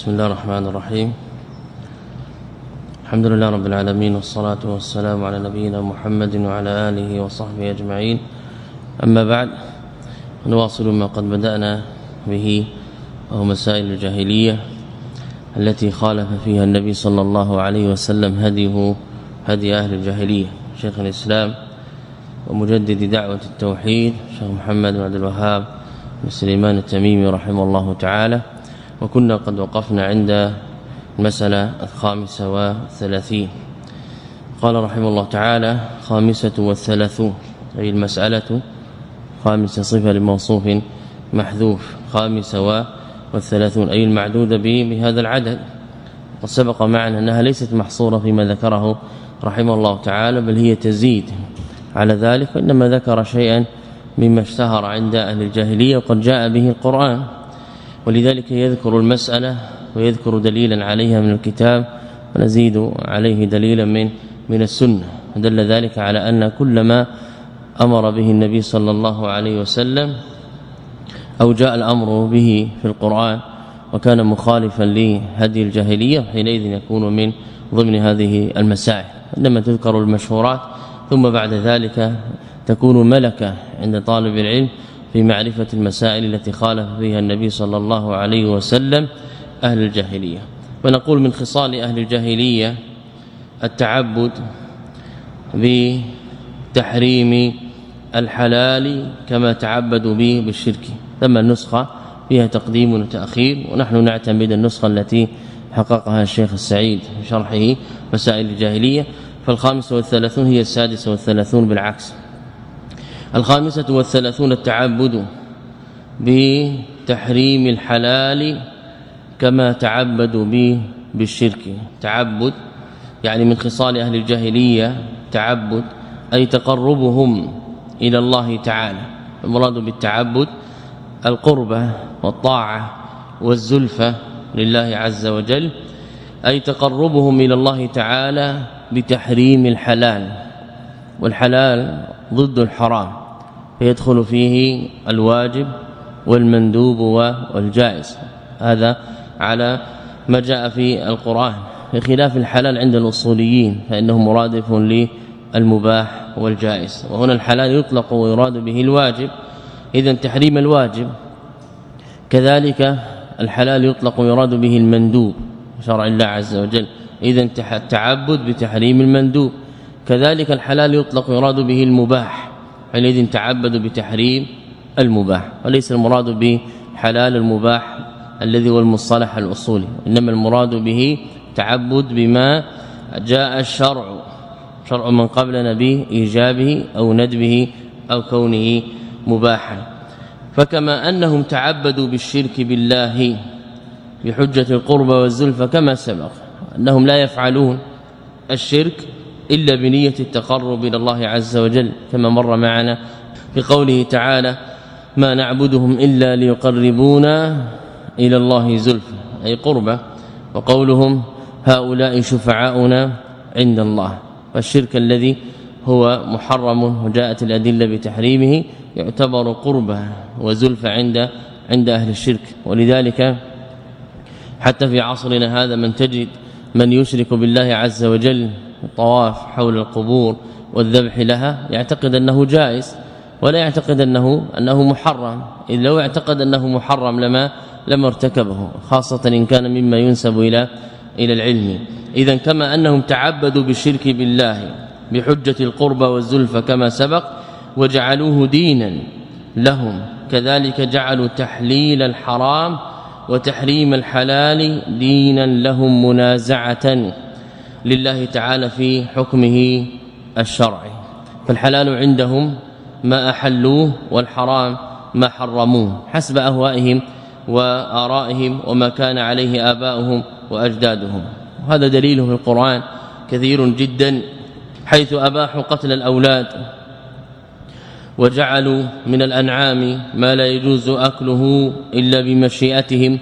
بسم الله الرحمن الرحيم الحمد لله رب العالمين والصلاة والسلام على نبينا محمد وعلى آله وصحبه أجمعين أما بعد نواصل ما قد بدأنا به وهو مسائل الجاهلية التي خالف فيها النبي صلى الله عليه وسلم هديه هدي أهل الجاهلية شيخ الإسلام ومجدد دعوة التوحيد شيخ محمد بن عبد الوهاب بن سليمان التميمي رحمه الله تعالى وكنا قد وقفنا عند المسألة الخامسة والثلاثين. قال رحمه الله تعالى خامسة والثلاثون. أي المسألة خامسة صفة لموصوف محذوف. خامسة والثلاثون أي المعدودة بهذا العدد. قد سبق معنا أنها ليست محصورة فيما ذكره رحمه الله تعالى بل هي تزيد على ذلك وإنما ذكر شيئا مما اشتهر عند أهل الجاهلية وقد جاء به القرآن. ولذلك يذكر المسألة ويذكر دليلا عليها من الكتاب ونزيد عليه دليلا من من السنة. دل ذلك على أن كل ما أمر به النبي صلى الله عليه وسلم أو جاء الأمر به في القرآن وكان مخالفا لهدي الجاهلية حينئذ يكون من ضمن هذه المسائل. عندما تذكر المشهورات ثم بعد ذلك تكون ملكة عند طالب العلم في معرفة المسائل التي خالف فيها النبي صلى الله عليه وسلم أهل الجاهلية. ونقول من خصال أهل الجاهلية التعبد بتحريم الحلال كما تعبدوا به بالشرك. ثم النسخة فيها تقديم وتأخير ونحن نعتمد النسخة التي حققها الشيخ السعيد في شرحه مسائل الجاهلية. فالخامسة والثلاثون هي السادسة والثلاثون بالعكس. الخامسة والثلاثون التعبد بتحريم الحلال كما تعبدوا به بالشرك. تعبد يعني من خصال أهل الجاهلية. تعبد أي تقربهم إلى الله تعالى. المراد بالتعبد القربة والطاعة والزلفة لله عز وجل أي تقربهم إلى الله تعالى بتحريم الحلال. والحلال ضد الحرام. فيدخل فيه الواجب والمندوب والجائز. هذا على ما جاء في القرآن. بخلاف الحلال عند الأصوليين فإنه مرادف للمباح والجائز. وهنا الحلال يطلق ويراد به الواجب. اذا تحريم الواجب كذلك الحلال يطلق ويراد به المندوب شرع الله عز وجل. اذا التعبد بتحريم المندوب. كذلك الحلال يطلق ويراد به المباح. حينئذ تعبدوا بتحريم المباح وليس المراد بحلال المباح الذي هو المصطلح الأصولي إنما المراد به تعبد بما جاء الشرع شرع من قبلنا به إيجابه أو ندبه أو كونه مباحا. فكما أنهم تعبدوا بالشرك بالله بحجة القربى والزلفى كما سبق أنهم لا يفعلون الشرك إلا بنية التقرب إلى الله عز وجل كما مر معنا في قوله تعالى ما نعبدهم إلا ليقربونا إلى الله زلفى أي قربة وقولهم هؤلاء شفعاؤنا عند الله والشرك الذي هو محرم وجاءت الأدلة بتحريمه يعتبر قربة وزلفى عند عند أهل الشرك. ولذلك حتى في عصرنا هذا من تجد من يشرك بالله عز وجل الطواف حول القبور والذبح لها يعتقد أنه جائز ولا يعتقد أنه أنه محرم. إذ لو اعتقد أنه محرم لما لما ارتكبه خاصة إن كان مما ينسب إلى إلى العلم. اذا كما أنهم تعبدوا بالشرك بالله بحجة القربى والزلفى كما سبق وجعلوه دينا لهم. كذلك جعلوا تحليل الحرام وتحريم الحلال دينا لهم منازعة. لله تعالى في حكمه الشرعي. فالحلال عندهم ما أحلوه والحرام ما حرموه. حسب أهوائهم وآرائهم وما كان عليه آباؤهم وأجدادهم. وهذا دليله في القرآن كثير جدا حيث أباحوا قتل الأولاد وجعلوا من الأنعام ما لا يجوز أكله إلا بمشيئتهم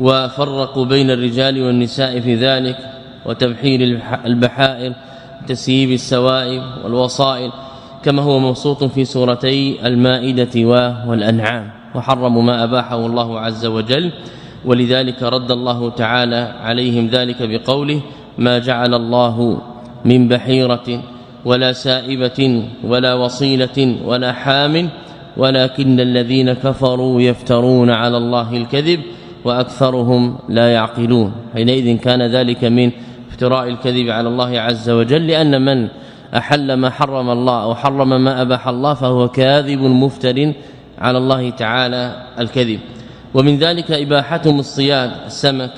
وفرقوا بين الرجال والنساء في ذلك. وتبحير البحائر تسييب السوائب والوصائل كما هو موصوط في سورتي المائدة والأنعام. وحرموا ما أباحه الله عز وجل ولذلك رد الله تعالى عليهم ذلك بقوله ما جعل الله من بحيرة ولا سائبة ولا وصيلة ولا حام ولكن الذين كفروا يفترون على الله الكذب وأكثرهم لا يعقلون. حينئذ كان ذلك من افتراء الكذب على الله عز وجل لأن من أحل ما حرم الله أو حرم ما أباح الله فهو كاذب مفتر على الله تعالى الكذب. ومن ذلك إباحتهم الصياد السمك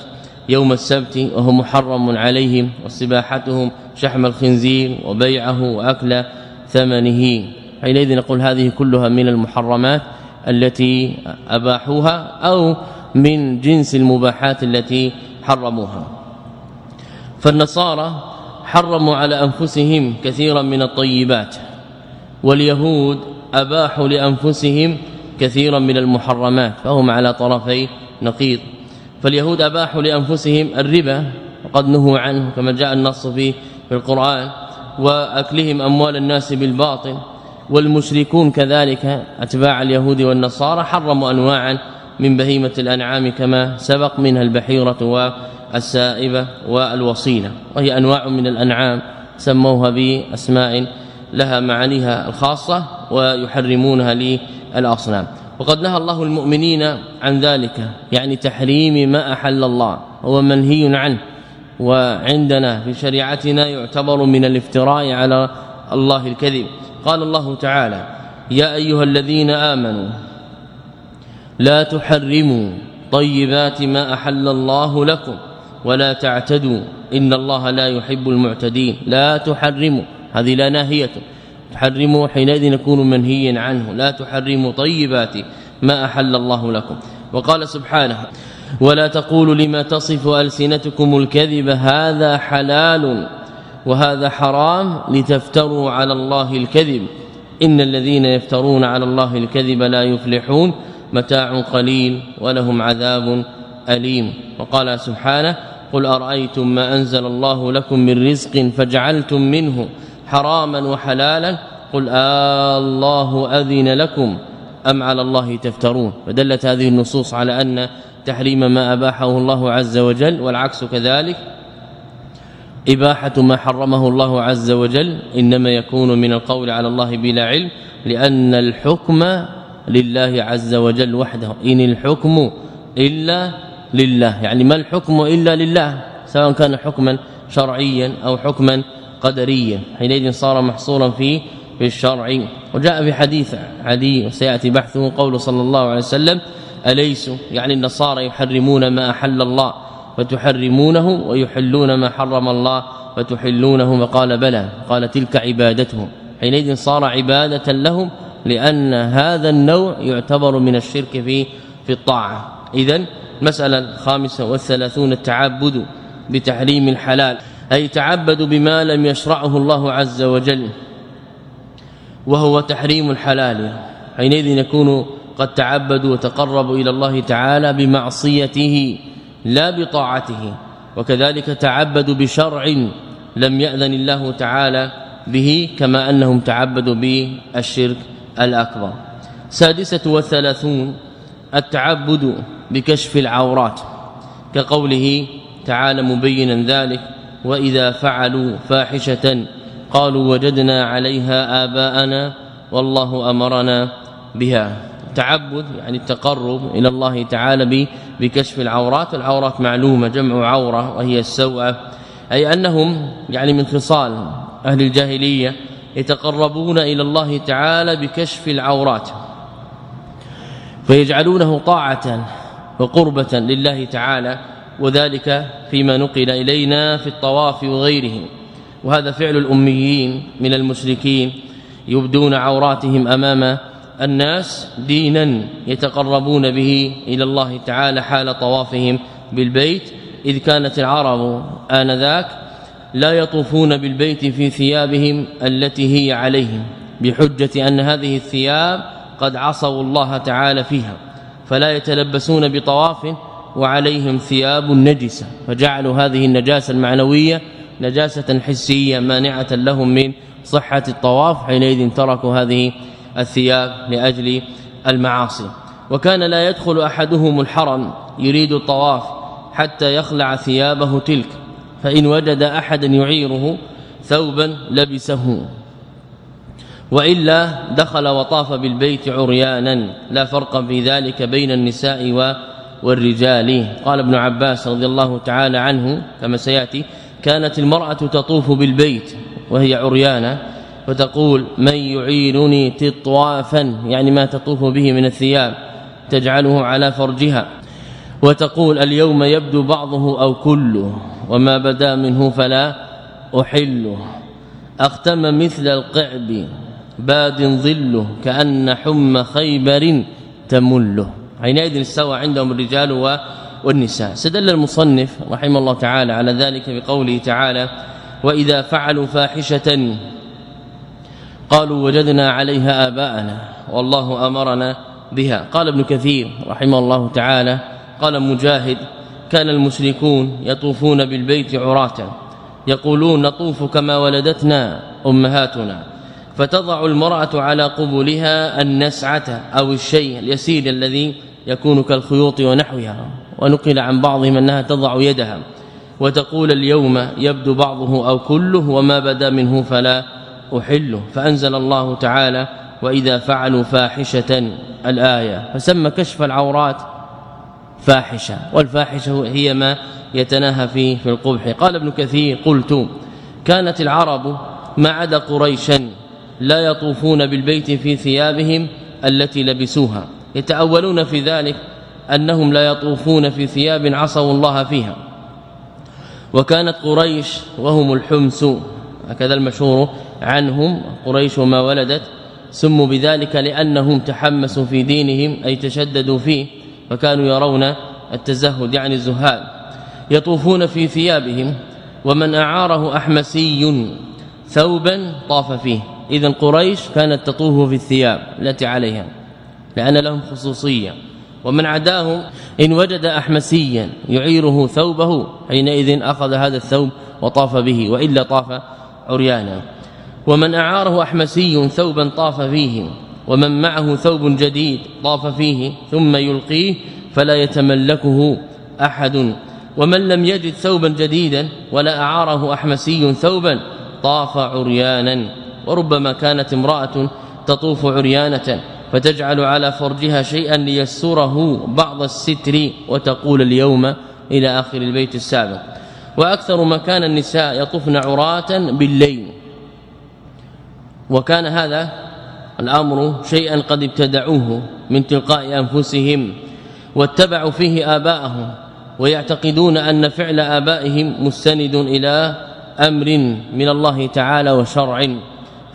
يوم السبت وهو محرم عليهم واستباحتهم شحم الخنزير وبيعه وأكل ثمنه. حينئذ نقول هذه كلها من المحرمات التي أباحوها أو من جنس المباحات التي حرموها. فالنصارى حرموا على أنفسهم كثيرا من الطيبات واليهود أباحوا لأنفسهم كثيرا من المحرمات فهم على طرفي نقيض. فاليهود أباحوا لأنفسهم الربا وقد نهوا عنه كما جاء النص في في القرآن وأكلهم أموال الناس بالباطل. والمشركون كذلك أتباع اليهود والنصارى حرموا انواعا من بهيمة الأنعام كما سبق منها البحيرة والسائبه والوصيلة وهي أنواع من الأنعام سموها بأسماء لها معانيها الخاصة ويحرمونها للأصنام. وقد نهى الله المؤمنين عن ذلك يعني تحريم ما أحل الله هو منهي عنه. وعندنا في شريعتنا يعتبر من الافتراء على الله الكذب. قال الله تعالى يا أيها الذين آمنوا لا تحرموا طيبات ما أحل الله لكم ولا تعتدوا إن الله لا يحب المعتدين. لا تحرموا هذه لا ناهية. تحرموا حينئذ نكون منهيا عنه. لا تحرموا طيبات ما أحل الله لكم. وقال سبحانه ولا تقولوا لما تصف ألسنتكم الكذب هذا حلال وهذا حرام لتفتروا على الله الكذب. إن الذين يفترون على الله الكذب لا يفلحون. متاع قليل ولهم عذاب أليم. وقال سبحانه قل أرأيتم ما أنزل الله لكم من رزق فجعلتم منه حراما وحلالا قل آه الله أذن لكم أم على الله تفترون فدلت هذه النصوص على أن تحريم ما أباحه الله عز وجل والعكس كذلك إباحة ما حرمه الله عز وجل إنما يكون من القول على الله بلا علم لأن الحكم لله عز وجل وحده إن الحكم إلا لله. يعني ما الحكم إلا لله سواء كان حكما شرعيا أو حكما قدريا. حينئذ صار محصورا في في الشرع. وجاء في حديث عدي وسياتي بحثه قول صلى الله عليه وسلم أليس؟ يعني النصارى يحرمون ما أحل الله فتحرمونه ويحلون ما حرم الله فتحلونه وقال بلى قال تلك عبادتهم. حينئذ صار عبادة لهم لأن هذا النوع يعتبر من الشرك في في الطاعة. اذا المساله الخامسه والثلاثون التعبد بتحريم الحلال أي تعبدوا بما لم يشرعه الله عز وجل وهو تحريم الحلال. حينئذ يكون قد تعبدوا وتقربوا إلى الله تعالى بمعصيته لا بطاعته. وكذلك تعبدوا بشرع لم يأذن الله تعالى به كما أنهم تعبدوا بالشرك الأكبر. سادسة والثلاثون التعبد بكشف العورات كقوله تعالى مبينا ذلك وإذا فعلوا فاحشة قالوا وجدنا عليها آباءنا والله أمرنا بها. تعبد يعني التقرب إلى الله تعالى بكشف العورات العورات معلومة جمع عورة وهي السوءة أي أنهم يعني من خصال أهل الجاهلية يتقربون إلى الله تعالى بكشف العورات. فيجعلونه طاعة وقربة لله تعالى وذلك فيما نقل إلينا في الطواف وغيره. وهذا فعل الأميين من المشركين يبدون عوراتهم أمام الناس دينا يتقربون به إلى الله تعالى حال طوافهم بالبيت. إذ كانت العرب آنذاك لا يطوفون بالبيت في ثيابهم التي هي عليهم بحجة أن هذه الثياب قد عصوا الله تعالى فيها فلا يتلبسون بطواف وعليهم ثياب نجسة فجعلوا هذه النجاسة المعنوية نجاسة حسية مانعة لهم من صحة الطواف حينئذ تركوا هذه الثياب لأجل المعاصي. وكان لا يدخل أحدهم الحرم يريد الطواف حتى يخلع ثيابه تلك فإن وجد أحدا يعيره ثوبا لبسه. وإلا دخل وطاف بالبيت عريانا. لا فرق في ذلك بين النساء والرجال. قال ابن عباس رضي الله تعالى عنه كما سيأتي كانت المرأة تطوف بالبيت وهي عريانة وتقول من يعينني تطوافا؟ يعني ما تطوف به من الثياب تجعله على فرجها. وتقول اليوم يبدو بعضه أو كله وما بدا منه فلا أحله. أختم مثل القعب باد ظله كأن حم خيبر تمله. حينئذ استوى عندهم الرجال والنساء. سدل المصنف رحمه الله تعالى على ذلك بقوله تعالى وإذا فعلوا فاحشة قالوا وجدنا عليها آباءنا والله أمرنا بها. قال ابن كثير رحمه الله تعالى قال مجاهد كان المشركون يطوفون بالبيت عراة. يقولون نطوف كما ولدتنا أمهاتنا. فتضع المرأة على قبولها النسعة أو الشيء اليسير الذي يكون كالخيوط ونحوها. ونقل عن بعضهم أنها تضع يدها. وتقول اليوم يبدو بعضه أو كله وما بدا منه فلا أحله. فأنزل الله تعالى وإذا فعلوا فاحشة الآية. فسمى كشف العورات فاحشة. والفاحشة هي ما يتناهى فيه في القبح. قال ابن كثير قلت كانت العرب ما عدا قريشا لا يطوفون بالبيت في ثيابهم التي لبسوها. يتأولون في ذلك أنهم لا يطوفون في ثياب عصوا الله فيها. وكانت قريش وهم الحمس هكذا المشهور عنهم قريش وما ولدت سموا بذلك لأنهم تحمسوا في دينهم أي تشددوا فيه فكانوا يرون التزهد يعني الزهاد. يطوفون في ثيابهم ومن أعاره أحمسي ثوبا طاف فيه. إذا قريش كانت تطوف في الثياب التي عليها لأن لهم خصوصية. ومن عداهم إن وجد احمسيا يعيره ثوبه حينئذ أخذ هذا الثوب وطاف به وإلا طاف عريانا. ومن أعاره أحمسي ثوبا طاف فيه ومن معه ثوب جديد طاف فيه ثم يلقيه فلا يتملكه أحد. ومن لم يجد ثوبا جديدا ولا أعاره أحمسي ثوبا طاف عريانا. وربما كانت امرأة تطوف عريانة فتجعل على فرجها شيئا ليسره بعض الستر وتقول اليوم إلى آخر البيت السابق. وأكثر ما كان النساء يطفن عراة بالليل. وكان هذا الأمر شيئا قد ابتدعوه من تلقاء أنفسهم واتبعوا فيه آباءهم ويعتقدون أن فعل آبائهم مستند إلى أمر من الله تعالى وشرع.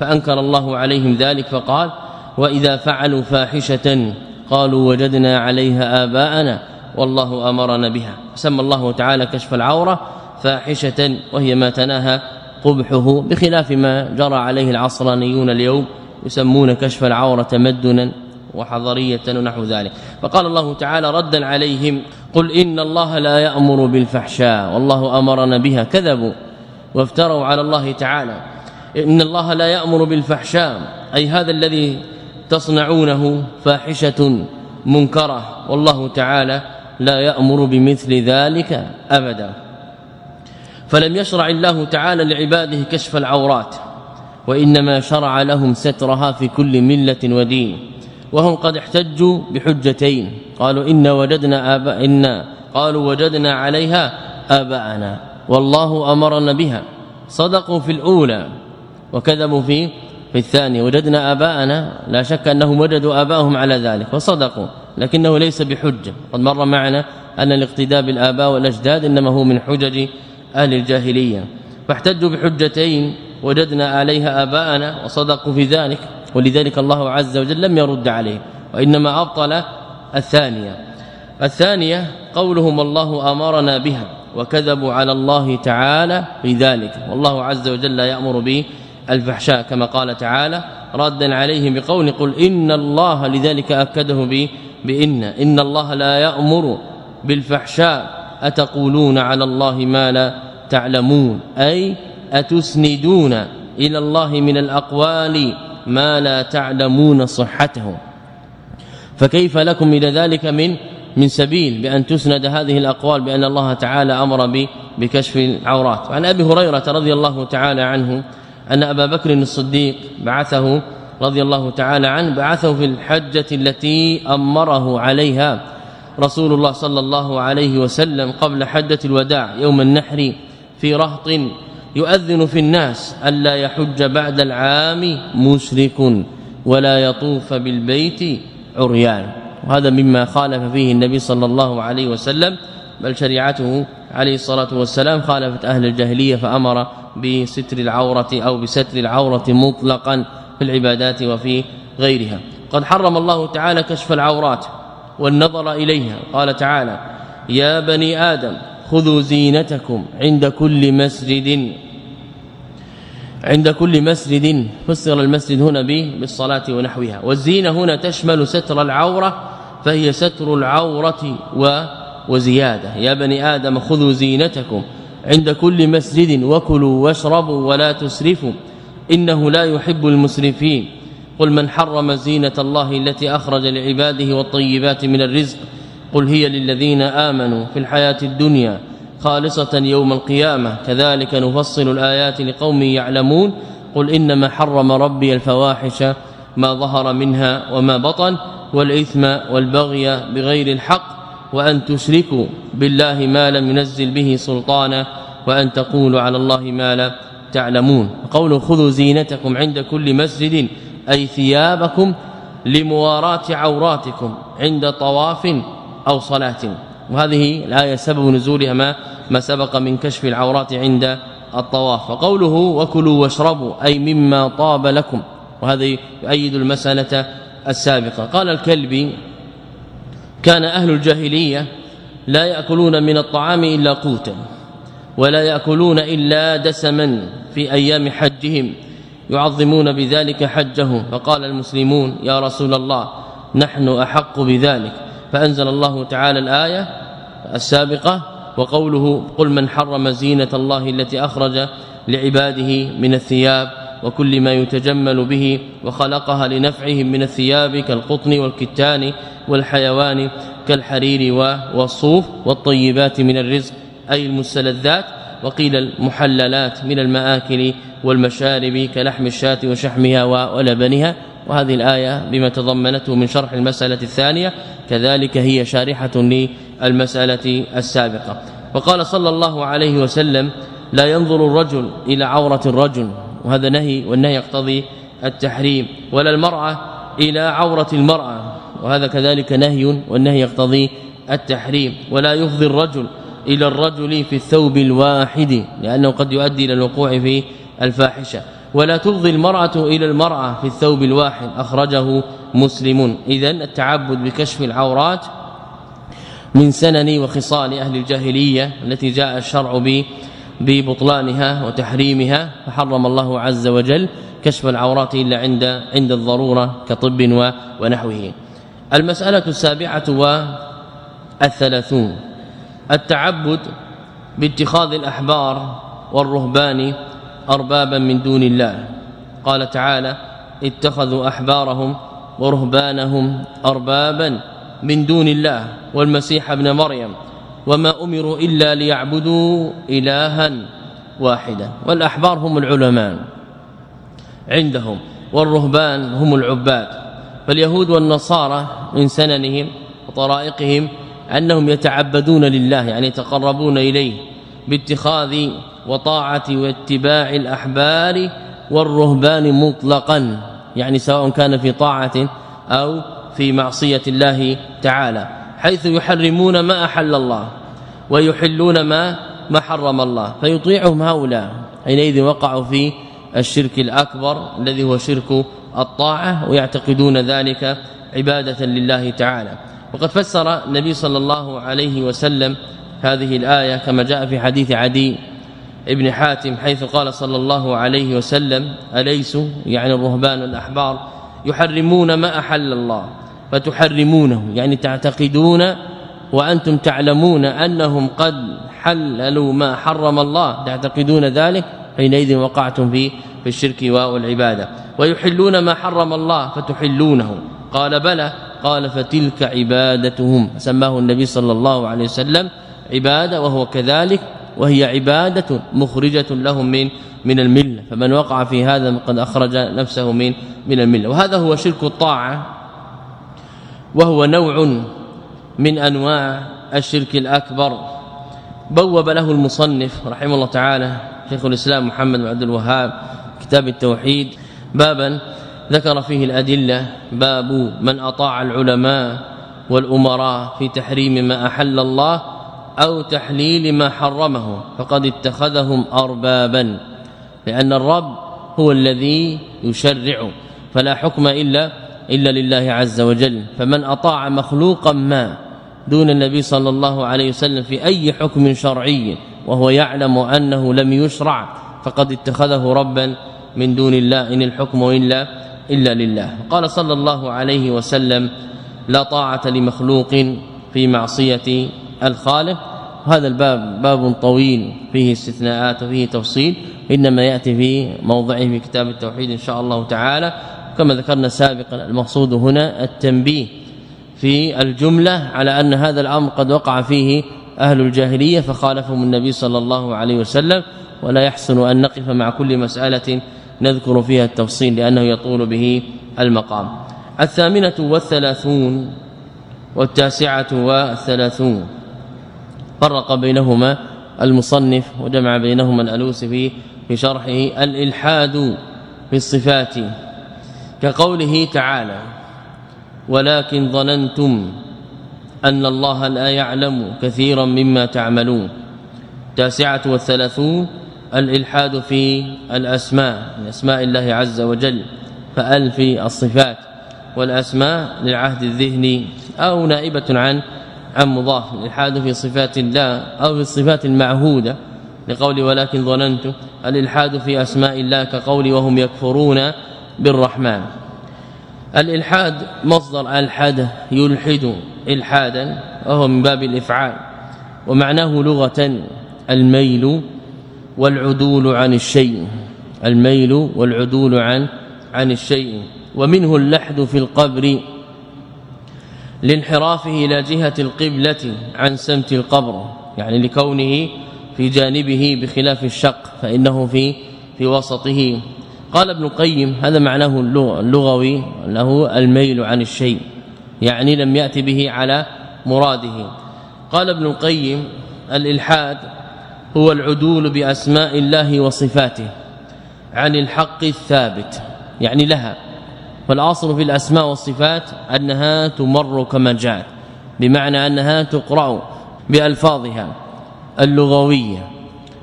فأنكر الله عليهم ذلك فقال وإذا فعلوا فاحشة قالوا وجدنا عليها آباءنا والله أمرنا بها. سمى الله تعالى كشف العورة فاحشة وهي ما تناهى قبحه بخلاف ما جرى عليه العصرانيون اليوم يسمون كشف العورة تمدنا وحضرية ونحو ذلك. فقال الله تعالى ردا عليهم قل إن الله لا يأمر بالفحشاء والله أمرنا بها كذبوا وافتروا على الله تعالى. إن الله لا يأمر بالفحشاء أي هذا الذي تصنعونه فاحشة منكرة. والله تعالى لا يأمر بمثل ذلك أبدا. فلم يشرع الله تعالى لعباده كشف العورات وإنما شرع لهم سترها في كل ملة ودين. وهم قد احتجوا بحجتين قالوا إن وجدنا آباءنا قالوا وجدنا عليها آباءنا والله أمرنا بها. صدقوا في الأولى. وكذبوا في في الثانية. وجدنا آباءنا لا شك أنهم وجدوا آباءهم على ذلك وصدقوا لكنه ليس بحجة. قد مر معنا أن الاقتداء بالآباء والأجداد إنما هو من حجج أهل الجاهلية. فاحتجوا بحجتين وجدنا عليها آباءنا وصدقوا في ذلك ولذلك الله عز وجل لم يرد عليه وإنما أبطل الثانية. الثانية قولهم الله أمرنا بها وكذبوا على الله تعالى في ذلك والله عز وجل يأمر به الفحشاء كما قال تعالى ردا عليهم بقول قل إن الله لذلك أكده به بإن إن الله لا يأمر بالفحشاء أتقولون على الله ما لا تعلمون؟ أي أتسندون إلى الله من الأقوال ما لا تعلمون صحته فكيف لكم إلى ذلك من من سبيل؟ بأن تسند هذه الأقوال بأن الله تعالى أمر بكشف العورات. وعن أبي هريرة رضي الله تعالى عنه أن أبا بكر الصديق بعثه رضي الله تعالى عنه بعثه في الحجة التي أمره عليها رسول الله صلى الله عليه وسلم قبل حجة الوداع يوم النحر في رهط يؤذن في الناس ألا يحج بعد العام مشرك ولا يطوف بالبيت عريان. وهذا مما خالف فيه النبي صلى الله عليه وسلم بل شريعته عليه الصلاة والسلام خالفت أهل الجاهلية فأمر بستر العورة أو بستر العورة مطلقا في العبادات وفي غيرها. قد حرم الله تعالى كشف العورات والنظر إليها. قال تعالى يا بني آدم خذوا زينتكم عند كل مسجد. عند كل مسجد فسر المسجد هنا به بالصلاة ونحوها. والزينة هنا تشمل ستر العورة فهي ستر العورة وزيادة. يا بني آدم خذوا زينتكم عند كل مسجد وكلوا واشربوا ولا تسرفوا إنه لا يحب المسرفين. قل من حرم زينة الله التي أخرج لعباده والطيبات من الرزق قل هي للذين آمنوا في الحياة الدنيا خالصة يوم القيامة. كذلك نفصل الآيات لقوم يعلمون. قل إنما حرم ربي الفواحش ما ظهر منها وما بطن والإثم والبغي بغير الحق. وأن تشركوا بالله ما لم ينزل به سلطانا وأن تقولوا على الله ما لا تعلمون. قول خذوا زينتكم عند كل مسجد أي ثيابكم لمواراة عوراتكم عند طواف أو صلاة. وهذه الآية سبب نزولها ما ما سبق من كشف العورات عند الطواف. وقوله وكلوا واشربوا أي مما طاب لكم. وهذا يؤيد المسألة السابقة. قال الكلبي كان أهل الجاهلية لا يأكلون من الطعام إلا قوتا ولا يأكلون إلا دسما في أيام حجهم يعظمون بذلك حجه فقال المسلمون يا رسول الله نحن أحق بذلك. فأنزل الله تعالى الآية السابقة وقوله قل من حرم زينة الله التي أخرج لعباده من الثياب وكل ما يتجمل به وخلقها لنفعهم من الثياب كالقطن والكتان والحيوان كالحرير والصوف والطيبات من الرزق أي المستلذات وقيل المحللات من المآكل والمشارب كلحم الشاة وشحمها ولبنها. وهذه الآية بما تضمنته من شرح المسألة الثانية كذلك هي شارحة للمسألة السابقة. وقال صلى الله عليه وسلم لا ينظر الرجل إلى عورة الرجل وهذا نهي والنهي يقتضي التحريم. ولا المرأة إلى عورة المرأة. وهذا كذلك نهي والنهي يقتضي التحريم. ولا يفضي الرجل إلى الرجل في الثوب الواحد لأنه قد يؤدي إلى الوقوع في الفاحشة. ولا تفضي المرأة إلى المرأة في الثوب الواحد أخرجه مسلم. إذا التعبد بكشف العورات من سنن وخصال أهل الجاهلية التي جاء الشرع به ببطلانها وتحريمها فحرم الله عز وجل كشف العورات إلا عند عند الضرورة كطب ونحوه. المسألة السابعة والثلاثون التعبد باتخاذ الأحبار والرهبان أربابا من دون الله. قال تعالى اتخذوا أحبارهم ورهبانهم أربابا من دون الله. والمسيح ابن مريم. وما أمروا إلا ليعبدوا إلها واحدا. والأحبار هم العلماء عندهم والرهبان هم العباد. فاليهود والنصارى من سننهم وطرائقهم أنهم يتعبدون لله يعني يتقربون إليه باتخاذ وطاعة واتباع الأحبار والرهبان مطلقا يعني سواء كان في طاعة أو في معصية الله تعالى. حيث يحرمون ما أحل الله ويحلون ما ما حرم الله فيطيعهم هؤلاء. حينئذ وقعوا في الشرك الأكبر الذي هو شرك الطاعة ويعتقدون ذلك عبادة لله تعالى. وقد فسر النبي صلى الله عليه وسلم هذه الآية كما جاء في حديث عدي ابن حاتم حيث قال صلى الله عليه وسلم أليسوا يعني الرهبان والأحبار يحرمون ما أحل الله. فتحرمونه يعني تعتقدون وأنتم تعلمون أنهم قد حللوا ما حرم الله. تعتقدون ذلك؟ حينئذ وقعتم في في الشرك والعباده ويحلون ما حرم الله فتحلونه. قال بلى قال فتلك عبادتهم. سماه النبي صلى الله عليه وسلم عبادة وهو كذلك وهي عبادة مخرجة لهم من من الملة. فمن وقع في هذا قد أخرج نفسه من من الملة. وهذا هو شرك الطاعة. وهو نوع من أنواع الشرك الأكبر. بوب له المصنف رحمه الله تعالى شيخ الإسلام محمد بن عبد الوهاب كتاب التوحيد. بابا ذكر فيه الأدلة باب من أطاع العلماء والأمراء في تحريم ما أحل الله أو تحليل ما حرمه فقد اتخذهم أربابا لأن الرب هو الذي يشرع فلا حكم إلا إلا لله عز وجل فمن أطاع مخلوقا ما دون النبي صلى الله عليه وسلم في أي حكم شرعي وهو يعلم أنه لم يشرع فقد اتخذه ربا من دون الله إن الحكم إلا إلا لله. قال صلى الله عليه وسلم لا طاعة لمخلوق في معصية الخالق. هذا الباب باب طويل فيه استثناءات وفيه تفصيل إنما يأتي في موضعه في كتاب التوحيد إن شاء الله تعالى. كما ذكرنا سابقا المقصود هنا التنبيه في الجملة على أن هذا الأمر قد وقع فيه أهل الجاهلية فخالفهم النبي صلى الله عليه وسلم ولا يحسن أن نقف مع كل مسألة نذكر فيها التفصيل لأنه يطول به المقام. الثامنة والثلاثون والتاسعة والثلاثون. فرق بينهما المصنف وجمع بينهما الألوسي في شرحه الإلحاد في الصفات. كقوله تعالى ولكن ظننتم أن الله لا يعلم كثيرا مما تعملون. تاسعة والثلاثون الإلحاد في الأسماء من أسماء الله عز وجل فأل في الصفات والأسماء للعهد الذهني أو نائبة عن عن مضاف الإلحاد في صفات الله أو في الصفات المعهودة لقول ولكن ظننت الإلحاد في أسماء الله كقول وهم يكفرون بالرحمن. الإلحاد مصدر الحد يلحد إلحادا وهو من باب الإفعال ومعناه لغة الميل والعدول عن الشيء الميل والعدول عن عن الشيء ومنه اللحد في القبر لانحرافه إلى جهة القبلة عن سمت القبر يعني لكونه في جانبه بخلاف الشق فإنه في في وسطه. قال ابن القيم هذا معناه اللغوي له الميل عن الشيء يعني لم يأتي به على مراده. قال ابن القيم الإلحاد هو العدول بأسماء الله وصفاته عن الحق الثابت يعني لها. فالاصل في الأسماء والصفات أنها تمر كما جاءت بمعنى أنها تقرأ بألفاظها اللغوية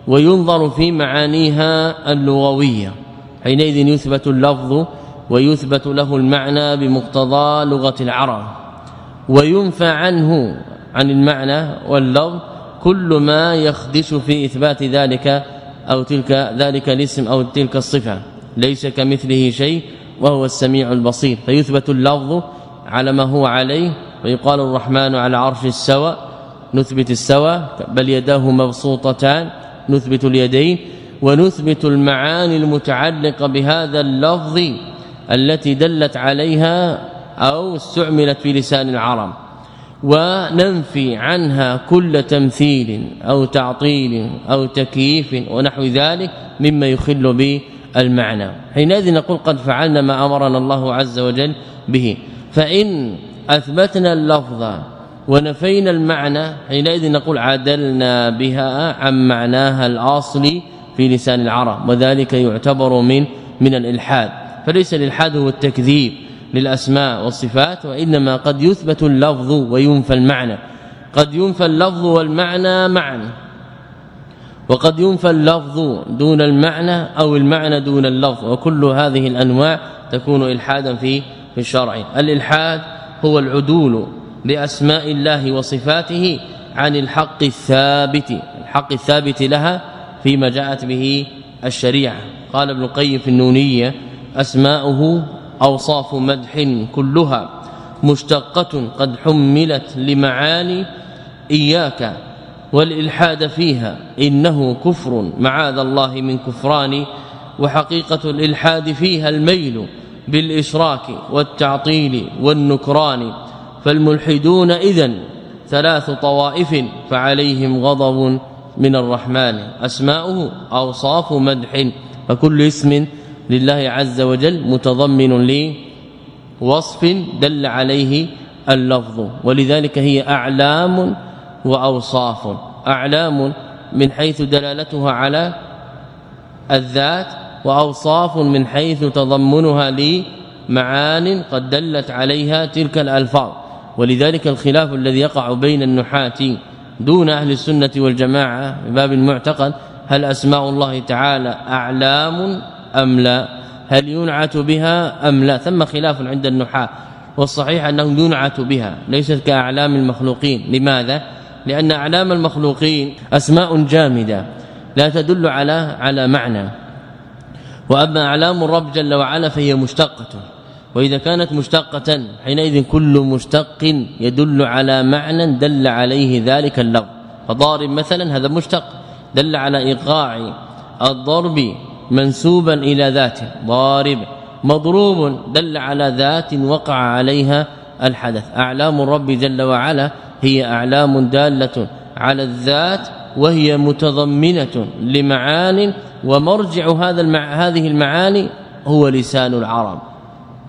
وينظر في معانيها اللغوية. حينئذ يثبت اللفظ ويثبت له المعنى بمقتضى لغة العرب وينفى عنه عن المعنى واللفظ كل ما يخدش في إثبات ذلك أو تلك ذلك الاسم أو تلك الصفة ليس كمثله شيء وهو السميع البصير. فيثبت اللفظ على ما هو عليه ويقال الرحمن على عرش السوى نثبت السوى بل يداه مبسوطتان نثبت اليدين ونثبت المعاني المتعلقة بهذا اللفظ التي دلت عليها أو استعملت في لسان العرب. وننفي عنها كل تمثيل أو تعطيل أو تكييف ونحو ذلك مما يخل بالمعنى حينئذ نقول قد فعلنا ما أمرنا الله عز وجل به. فإن أثبتنا اللفظ ونفينا المعنى حينئذ نقول عدلنا بها عن معناها الأصلي في لسان العرب وذلك يعتبر من من الإلحاد. فليس الإلحاد هو التكذيب للأسماء والصفات وإنما قد يثبت اللفظ وينفى المعنى. قد ينفى اللفظ والمعنى معا. وقد ينفى اللفظ دون المعنى أو المعنى دون اللفظ وكل هذه الأنواع تكون إلحادا في في الشرع. الإلحاد هو العدول باسماء الله وصفاته عن الحق الثابت. الحق الثابت لها فيما جاءت به الشريعة. قال ابن القيم في النونية أسماؤه أوصاف مدح كلها مشتقة قد حملت لمعاني إياك والإلحاد فيها. إنه كفر معاذ الله من كفران وحقيقة الإلحاد فيها الميل بالإشراك والتعطيل والنكران. فالملحدون اذا ثلاث طوائف فعليهم غضب من الرحمن. أسماؤه أوصاف مدح. فكل اسم لله عز وجل متضمن لوصف دل عليه اللفظ. ولذلك هي أعلام وأوصاف. أعلام من حيث دلالتها على الذات وأوصاف من حيث تضمنها لمعان قد دلت عليها تلك الألفاظ. ولذلك الخلاف الذي يقع بين النحاة دون أهل السنة والجماعة باب المعتقد هل أسماء الله تعالى أعلام أم لا؟ هل ينعت بها أم لا؟ ثم خلاف عند النحاة والصحيح انه ينعت بها ليست كأعلام المخلوقين. لماذا؟ لأن أعلام المخلوقين أسماء جامدة لا تدل على على معنى. وأما أعلام الرب جل وعلا فهي مشتقة. وإذا كانت مشتقة حينئذ كل مشتق يدل على معنى دل عليه ذلك اللفظ. فضارب مثلا هذا مشتق دل على إيقاع الضرب منسوبا إلى ذاته. ضارب مضروب دل على ذات وقع عليها الحدث. أعلام الرب جل وعلا هي أعلام دالة على الذات وهي متضمنة لمعان ومرجع هذا المع... هذه المعاني هو لسان العرب.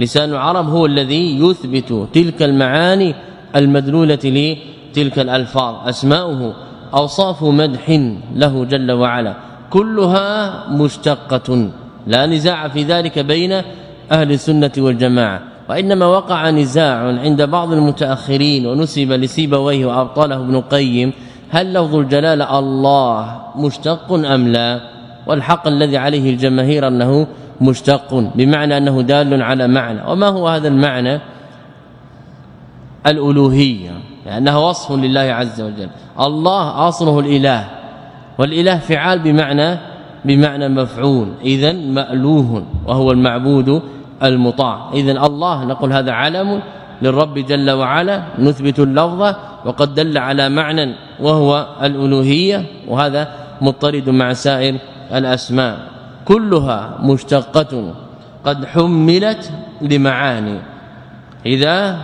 لسان العرب هو الذي يثبت تلك المعاني المدلولة لتلك الألفاظ. أسماؤه أوصاف مدح له جل وعلا. كلها مشتقة. لا نزاع في ذلك بين أهل السنة والجماعة. وإنما وقع نزاع عند بعض المتأخرين ونسب لسيبويه وأبطاله ابن قيم هل لفظ الجلاله الله مشتق أم لا؟ والحق الذي عليه الجماهير أنه مشتق بمعنى أنه دال على معنى. وما هو هذا المعنى؟ الألوهية لأنه وصف لله عز وجل. الله اصله الإله والإله فعال بمعنى بمعنى مفعول. اذا مألوه وهو المعبود المطاع. اذا الله نقول هذا علم للرب جل وعلا نثبت اللفظ وقد دل على معنى وهو الألوهية. وهذا مضطرد مع سائر الأسماء. كلها مشتقة قد حملت لمعاني. إذا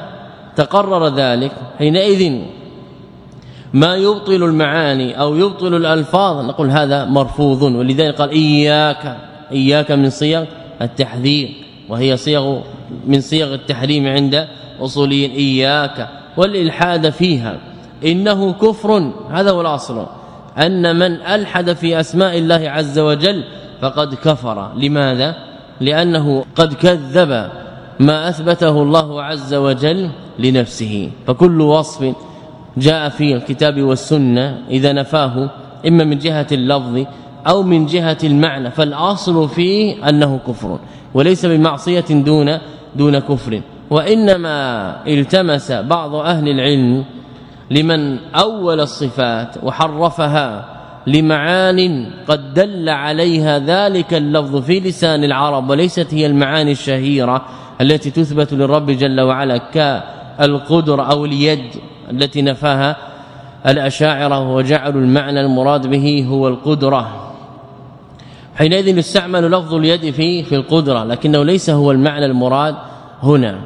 تقرر ذلك حينئذ ما يبطل المعاني أو يبطل الألفاظ نقول هذا مرفوض. ولذلك قال إياك إياك من صيغ التحذير وهي صيغ من صيغ التحريم عند اصوليين إياك والإلحاد فيها. إنه كفر هذا هو الأصل. أن من ألحد في أسماء الله عز وجل فقد كفر. لماذا؟ لأنه قد كذب ما أثبته الله عز وجل لنفسه. فكل وصف جاء في الكتاب والسنة إذا نفاه إما من جهة اللفظ أو من جهة المعنى. فالأصل فيه أنه كفر وليس بمعصية دون دون كفر. وإنما التمس بعض أهل العلم لمن أول الصفات وحرفها لمعان قد دل عليها ذلك اللفظ في لسان العرب وليست هي المعاني الشهيرة التي تثبت للرب جل وعلا كالقدر أو اليد التي نفاها الأشاعرة وجعلوا المعنى المراد به هو القدرة. حينئذ يستعمل لفظ اليد في في القدرة لكنه ليس هو المعنى المراد هنا.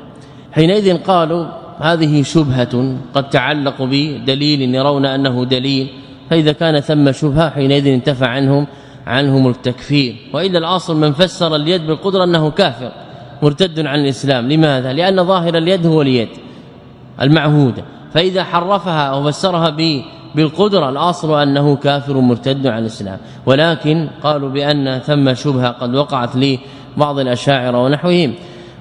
حينئذ قالوا هذه شبهة قد تعلق بدليل يرون أنه دليل. فإذا كان ثم شبهة حينئذ انتفع عنهم عنهم التكفير. وإلا الأصل من فسر اليد بالقدرة أنه كافر مرتد عن الإسلام. لماذا؟ لأن ظاهر اليد هو اليد المعهودة. فإذا حرفها أو فسرها بالقدرة الأصل أنه كافر مرتد عن الإسلام. ولكن قالوا بأن ثم شبهة قد وقعت لبعض الأشاعرة ونحوهم.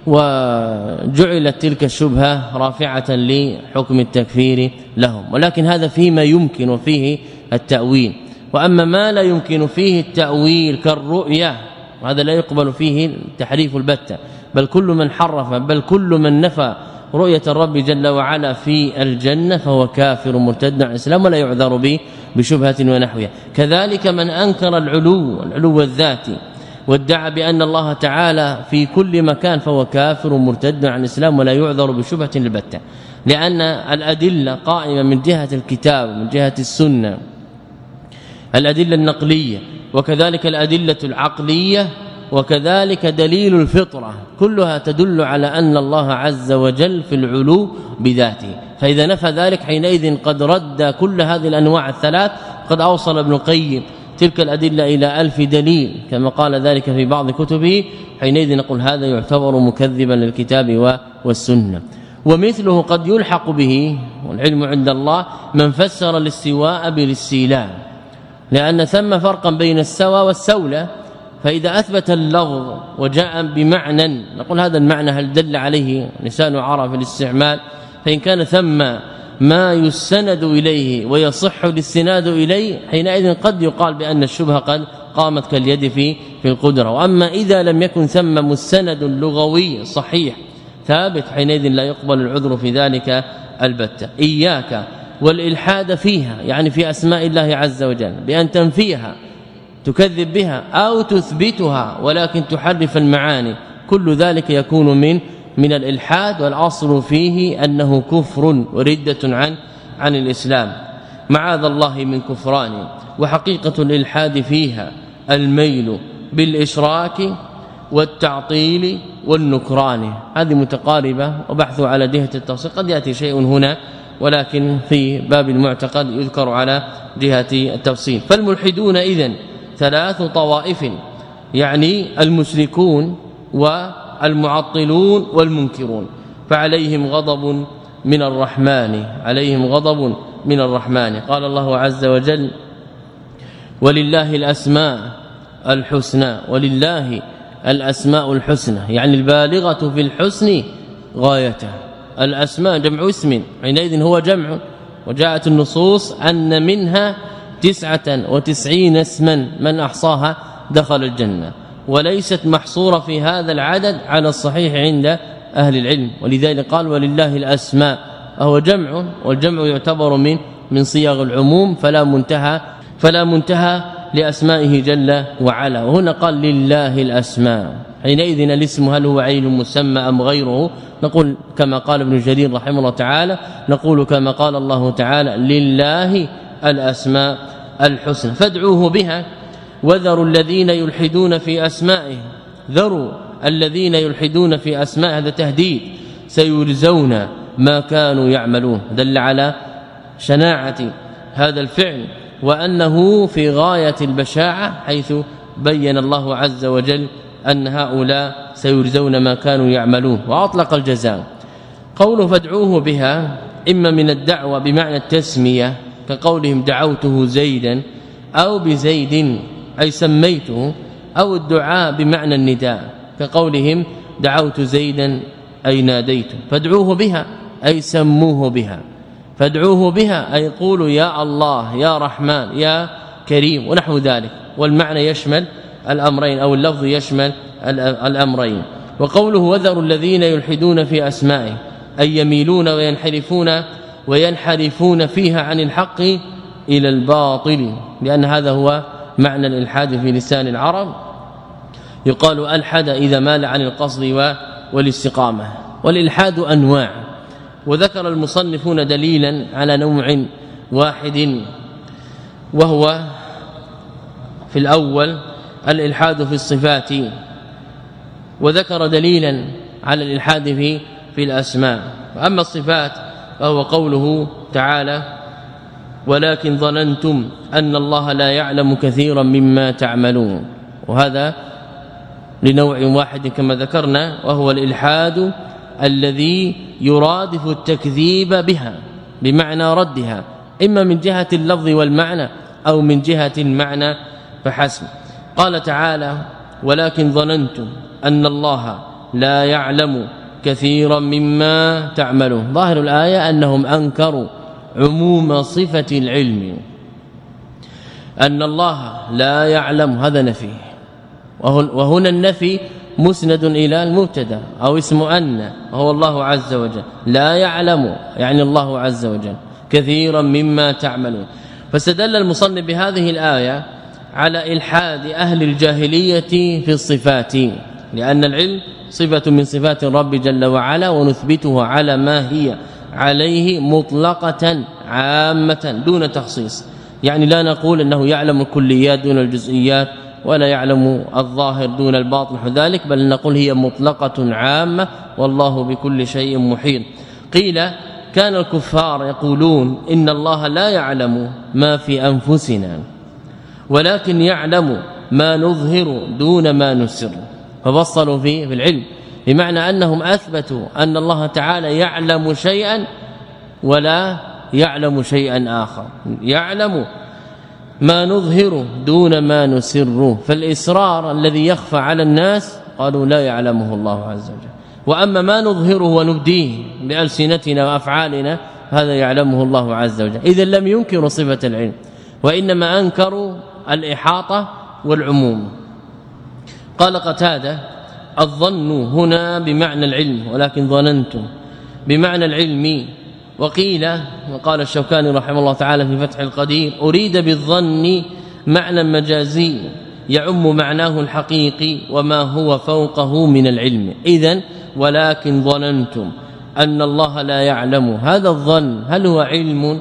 وجعلت تلك الشبهة رافعة لحكم التكفير لهم. ولكن هذا فيما يمكن فيه التأويل. وأما ما لا يمكن فيه التأويل كالرؤية وهذا لا يقبل فيه تحريف البتة. بل كل من حرف بل كل من نفى رؤية الرب جل وعلا في الجنة فهو كافر مرتد عن الإسلام ولا يعذر به بشبهة ونحوها. كذلك من أنكر العلو العلو الذاتي وادعى بأن الله تعالى في كل مكان فهو كافر مرتد عن الإسلام ولا يعذر بشبهة البتة لأن الأدلة قائمة من جهة الكتاب من جهة السنة الأدلة النقلية وكذلك الأدلة العقلية وكذلك دليل الفطرة كلها تدل على أن الله عز وجل في العلو بذاته. فإذا نفى ذلك حينئذ قد رد كل هذه الأنواع الثلاث قد أوصل ابن القيم تلك الأدلة إلى ألف دليل كما قال ذلك في بعض كتبه. حينئذ نقول هذا يعتبر مكذبا للكتاب والسنة. ومثله قد يلحق به والعلم عند الله من فسر الاستواء بالاستيلاء. لأن ثم فرقا بين السوى والسولة فإذا أثبت اللفظ وجاء بمعنى نقول هذا المعنى هل دل عليه لسان عرف الاستعمال؟ فإن كان ثم ما يستند إليه ويصح الاستناد إليه حينئذ قد يقال بأن الشبهه قد قامت كاليد في في القدرة. وأما إذا لم يكن ثم مستند لغوي صحيح ثابت حينئذ لا يقبل العذر في ذلك البتة. إياك والإلحاد فيها يعني في أسماء الله عز وجل بأن تنفيها تكذب بها أو تثبتها ولكن تحرف المعاني. كل ذلك يكون من من الإلحاد والأصل فيه أنه كفر وردة عن عن الإسلام. معاذ الله من كفران. وحقيقة الإلحاد فيها الميل بالإشراك والتعطيل والنكران. هذه متقاربة وبحث على جهة التفصيل قد يأتي شيء هنا ولكن في باب المعتقد يذكر على جهة التفصيل. فالملحدون اذا ثلاث طوائف يعني المشركون والمعطلون والمنكرون. فعليهم غضب من الرحمن عليهم غضب من الرحمن. قال الله عز وجل ولله الأسماء الحسنى ولله الأسماء الحسنى. يعني البالغة في الحسن غايته. الأسماء جمع اسم. حينئذ هو جمع. وجاءت النصوص أن منها تسعة وتسعين اسما. من أحصاها دخل الجنة. وليست محصورة في هذا العدد على الصحيح عند أهل العلم. ولذلك قال ولله الأسماء وهو جمع. والجمع يعتبر من من صيغ العموم. فلا منتهى فلا منتهى لأسمائه جل وعلا. وهنا قال لله الأسماء حينئذ الاسم هل هو عين مسمى أم غيره؟ نقول كما قال ابن جرير رحمه الله تعالى نقول كما قال الله تعالى لله الأسماء الحسنى فادعوه بها وذروا الذين يلحدون في أسمائه ذروا الذين يلحدون في أسماء هذا تهديد. سيجزون ما كانوا يعملون. دل على شناعة هذا الفعل وأنه في غاية البشاعة حيث بين الله عز وجل أن هؤلاء سيجزون ما كانوا يعملون. وأطلق الجزاء. قوله فادعوه بها إما من الدعوة بمعنى التسمية كقولهم دعوته زيدا أو بزيد أي سميته أو الدعاء بمعنى النداء كقولهم دعوت زيدا أي ناديته فادعوه بها أي سموه بها. فادعوه بها أي قولوا يا الله يا رحمن يا كريم ونحو ذلك. والمعنى يشمل الأمرين أو اللفظ يشمل الأمرين. وقوله وذروا الذين يلحدون في أسمائه أي يميلون وينحرفون وينحرفون فيها عن الحق إلى الباطل لأن هذا هو معنى الإلحاد في لسان العرب. يقال ألحد إذا مال عن القصد والاستقامة. والإلحاد أنواع. وذكر المصنفون دليلا على نوع واحد وهو في الأول الإلحاد في الصفات وذكر دليلا على الإلحاد في في الأسماء. وأما الصفات فهو قوله تعالى ولكن ظننتم أن الله لا يعلم كثيرا مما تعملون. وهذا لنوع واحد كما ذكرنا وهو الإلحاد الذي يرادف التكذيب بها بمعنى ردها إما من جهة اللفظ والمعنى أو من جهة المعنى فحسب. قال تعالى ولكن ظننتم أن الله لا يعلم كثيرا مما تعملون. ظاهر الآية أنهم أنكروا عموم صفة العلم. أن الله لا يعلم هذا نفي. وهنا النفي مسند إلى المبتدا أو اسم أن وهو الله عز وجل. لا يعلم يعني الله عز وجل كثيرا مما تعملون. فاستدل المصنف بهذه الآية على إلحاد أهل الجاهلية في الصفات لأن العلم صفة من صفات الرب جل وعلا ونثبتها على ما هي عليه مطلقة عامة دون تخصيص. يعني لا نقول أنه يعلم الكليات دون الجزئيات ولا يعلم الظاهر دون الباطن ذلك بل نقول هي مطلقة عامة والله بكل شيء محيط. قيل كان الكفار يقولون إن الله لا يعلم ما في أنفسنا. ولكن يعلم ما نظهر دون ما نسر. فبصلوا فيه في العلم. بمعنى أنهم أثبتوا أن الله تعالى يعلم شيئا ولا يعلم شيئا آخر. يعلم ما نظهر دون ما نسر. فالإسرار الذي يخفى على الناس قالوا لا يعلمه الله عز وجل. وأما ما نظهره ونبديه بألسنتنا وأفعالنا هذا يعلمه الله عز وجل. إذا لم ينكروا صفة العلم. وإنما أنكروا الإحاطة والعموم. قال قتادة الظن هنا بمعنى العلم ولكن ظننتم بمعنى العلم. وقيل وقال الشوكاني رحمه الله تعالى في فتح القدير أريد بالظن معنى مجازي يعم معناه الحقيقي وما هو فوقه من العلم. إذا ولكن ظننتم أن الله لا يعلم هذا الظن هل هو علم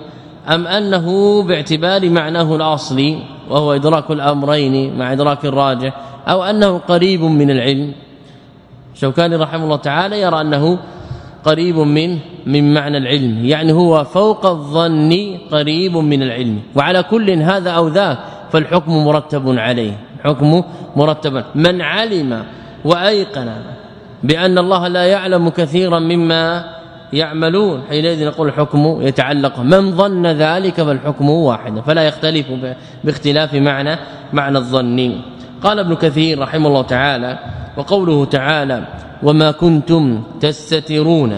أم أنه باعتبار معناه الاصلي وهو إدراك الأمرين مع إدراك الراجح أو أنه قريب من العلم؟ شوكاني رحمه الله تعالى يرى أنه قريب من من معنى العلم يعني هو فوق الظن قريب من العلم وعلى كل هذا أو ذاك فالحكم مرتب عليه حكم مرتب. من علم وأيقن بأن الله لا يعلم كثيرا مما يعملون. حينئذ نقول الحكم يتعلق. من ظن ذلك فالحكم واحد. فلا يختلف باختلاف معنى معنى الظن. قال ابن كثير رحمه الله تعالى وقوله تعالى وما كنتم تستترون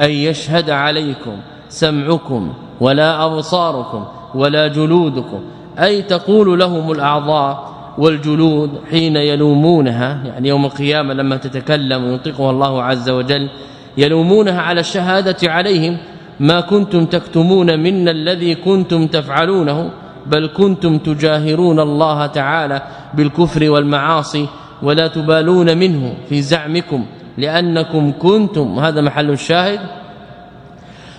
أن يشهد عليكم سمعكم ولا أبصاركم ولا جلودكم. أي تقول لهم الأعضاء والجلود حين يلومونها. يعني يوم القيامة لما تتكلم وينطقها الله عز وجل يلومونها على الشهادة عليهم ما كنتم تكتمون منا الذي كنتم تفعلونه بل كنتم تجاهرون الله تعالى بالكفر والمعاصي ولا تبالون منه في زعمكم لأنكم كنتم هذا محل الشاهد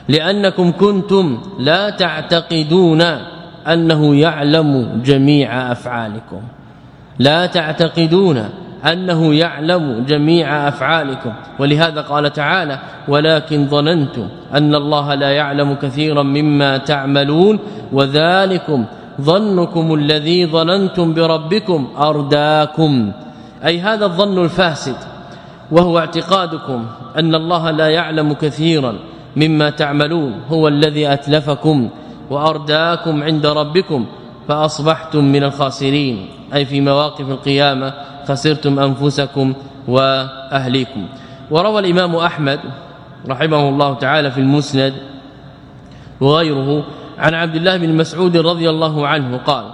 لأنكم كنتم لا تعتقدون أنه يعلم جميع أفعالكم لا تعتقدون أنه يعلم جميع أفعالكم. ولهذا قال تعالى ولكن ظننتم أن الله لا يعلم كثيرا مما تعملون وذلكم ظنكم الذي ظننتم بربكم أرداكم. أي هذا الظن الفاسد وهو اعتقادكم أن الله لا يعلم كثيرا مما تعملون هو الذي أتلفكم وأرداكم عند ربكم. فأصبحتم من الخاسرين. أي في مواقف القيامة خسرتم أنفسكم وأهليكم. وروى الإمام أحمد رحمه الله تعالى في المسند وغيره عن عبد الله بن مسعود رضي الله عنه قال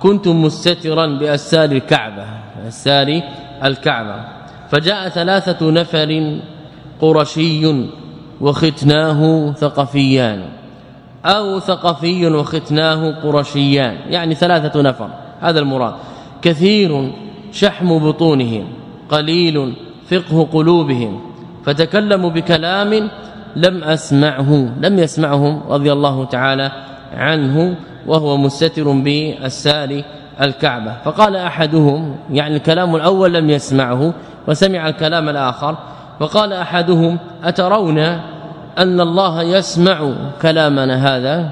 كنت مستترا باسار الكعبة. اسار الكعبة. فجاء ثلاثة نفر قرشي وختناه ثقفيان. أو ثقفي وختناه قرشيان. يعني ثلاثة نفر. هذا المراد. كثير شحم بطونهم قليل فقه قلوبهم. فتكلموا بكلام لم أسمعه لم يسمعهم رضي الله تعالى عنه وهو مستتر بالسار الكعبة. فقال أحدهم يعني الكلام الأول لم يسمعه وسمع الكلام الآخر فقال أحدهم أترون أن الله يسمع كلامنا هذا.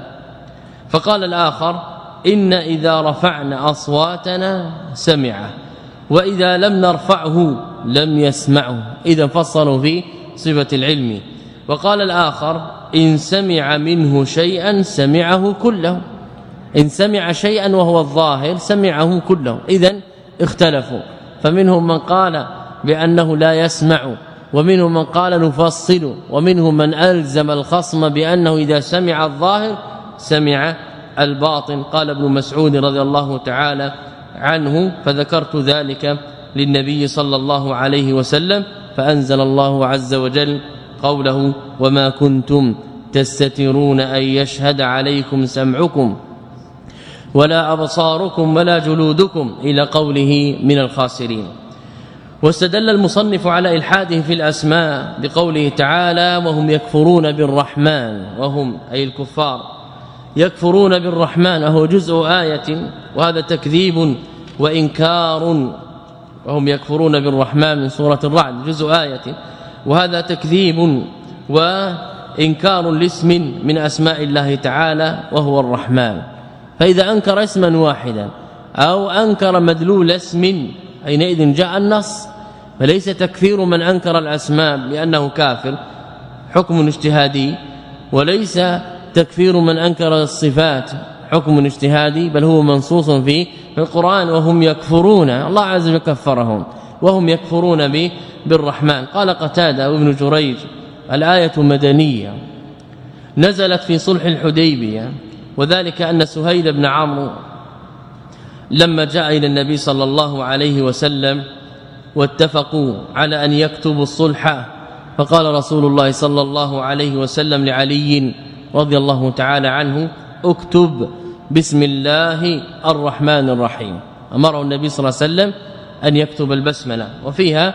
فقال الآخر إن إذا رفعنا أصواتنا سمعه وإذا لم نرفعه لم يسمعه. إذا فصلوا في صفة العلم. وقال الآخر إن سمع منه شيئا سمعه كله. إن سمع شيئا وهو الظاهر سمعه كله. اذا اختلفوا. فمنهم من قال بأنه لا يسمع ومنهم من قال نفصل ومنهم من ألزم الخصم بأنه إذا سمع الظاهر سمع الباطن. قال ابن مسعود رضي الله تعالى عنه فذكرت ذلك للنبي صلى الله عليه وسلم فأنزل الله عز وجل قوله وما كنتم تستترون أن يشهد عليكم سمعكم ولا أبصاركم ولا جلودكم إلى قوله من الخاسرين واستدل المصنف على إلحاده في الأسماء بقوله تعالى وهم يكفرون بالرحمن وهم أي الكفار يكفرون بالرحمن وهو جزء آية وهذا تكذيب وإنكار وهم يكفرون بالرحمن من سورة الرعد جزء آية وهذا تكذيب وإنكار لاسم من أسماء الله تعالى وهو الرحمن. فإذا أنكر اسما واحدا أو أنكر مدلول اسم حينئذ جاء النص فليس تكفير من أنكر الأسماء لأنه كافر حكم اجتهادي. وليس تكفير من أنكر الصفات حكم اجتهادي بل هو منصوص في القرآن وهم يكفرون. الله عز وجل كفرهم وهم يكفرون به بالرحمن. قال قتادة وابن جريج الآية مدنية نزلت في صلح الحديبية وذلك أن سهيل بن عمرو لما جاء إلى النبي صلى الله عليه وسلم واتفقوا على أن يكتبوا الصلح. فقال رسول الله صلى الله عليه وسلم لعلي رضي الله تعالى عنه اكتب بسم الله الرحمن الرحيم. أمره النبي صلى الله عليه وسلم أن يكتب البسملة وفيها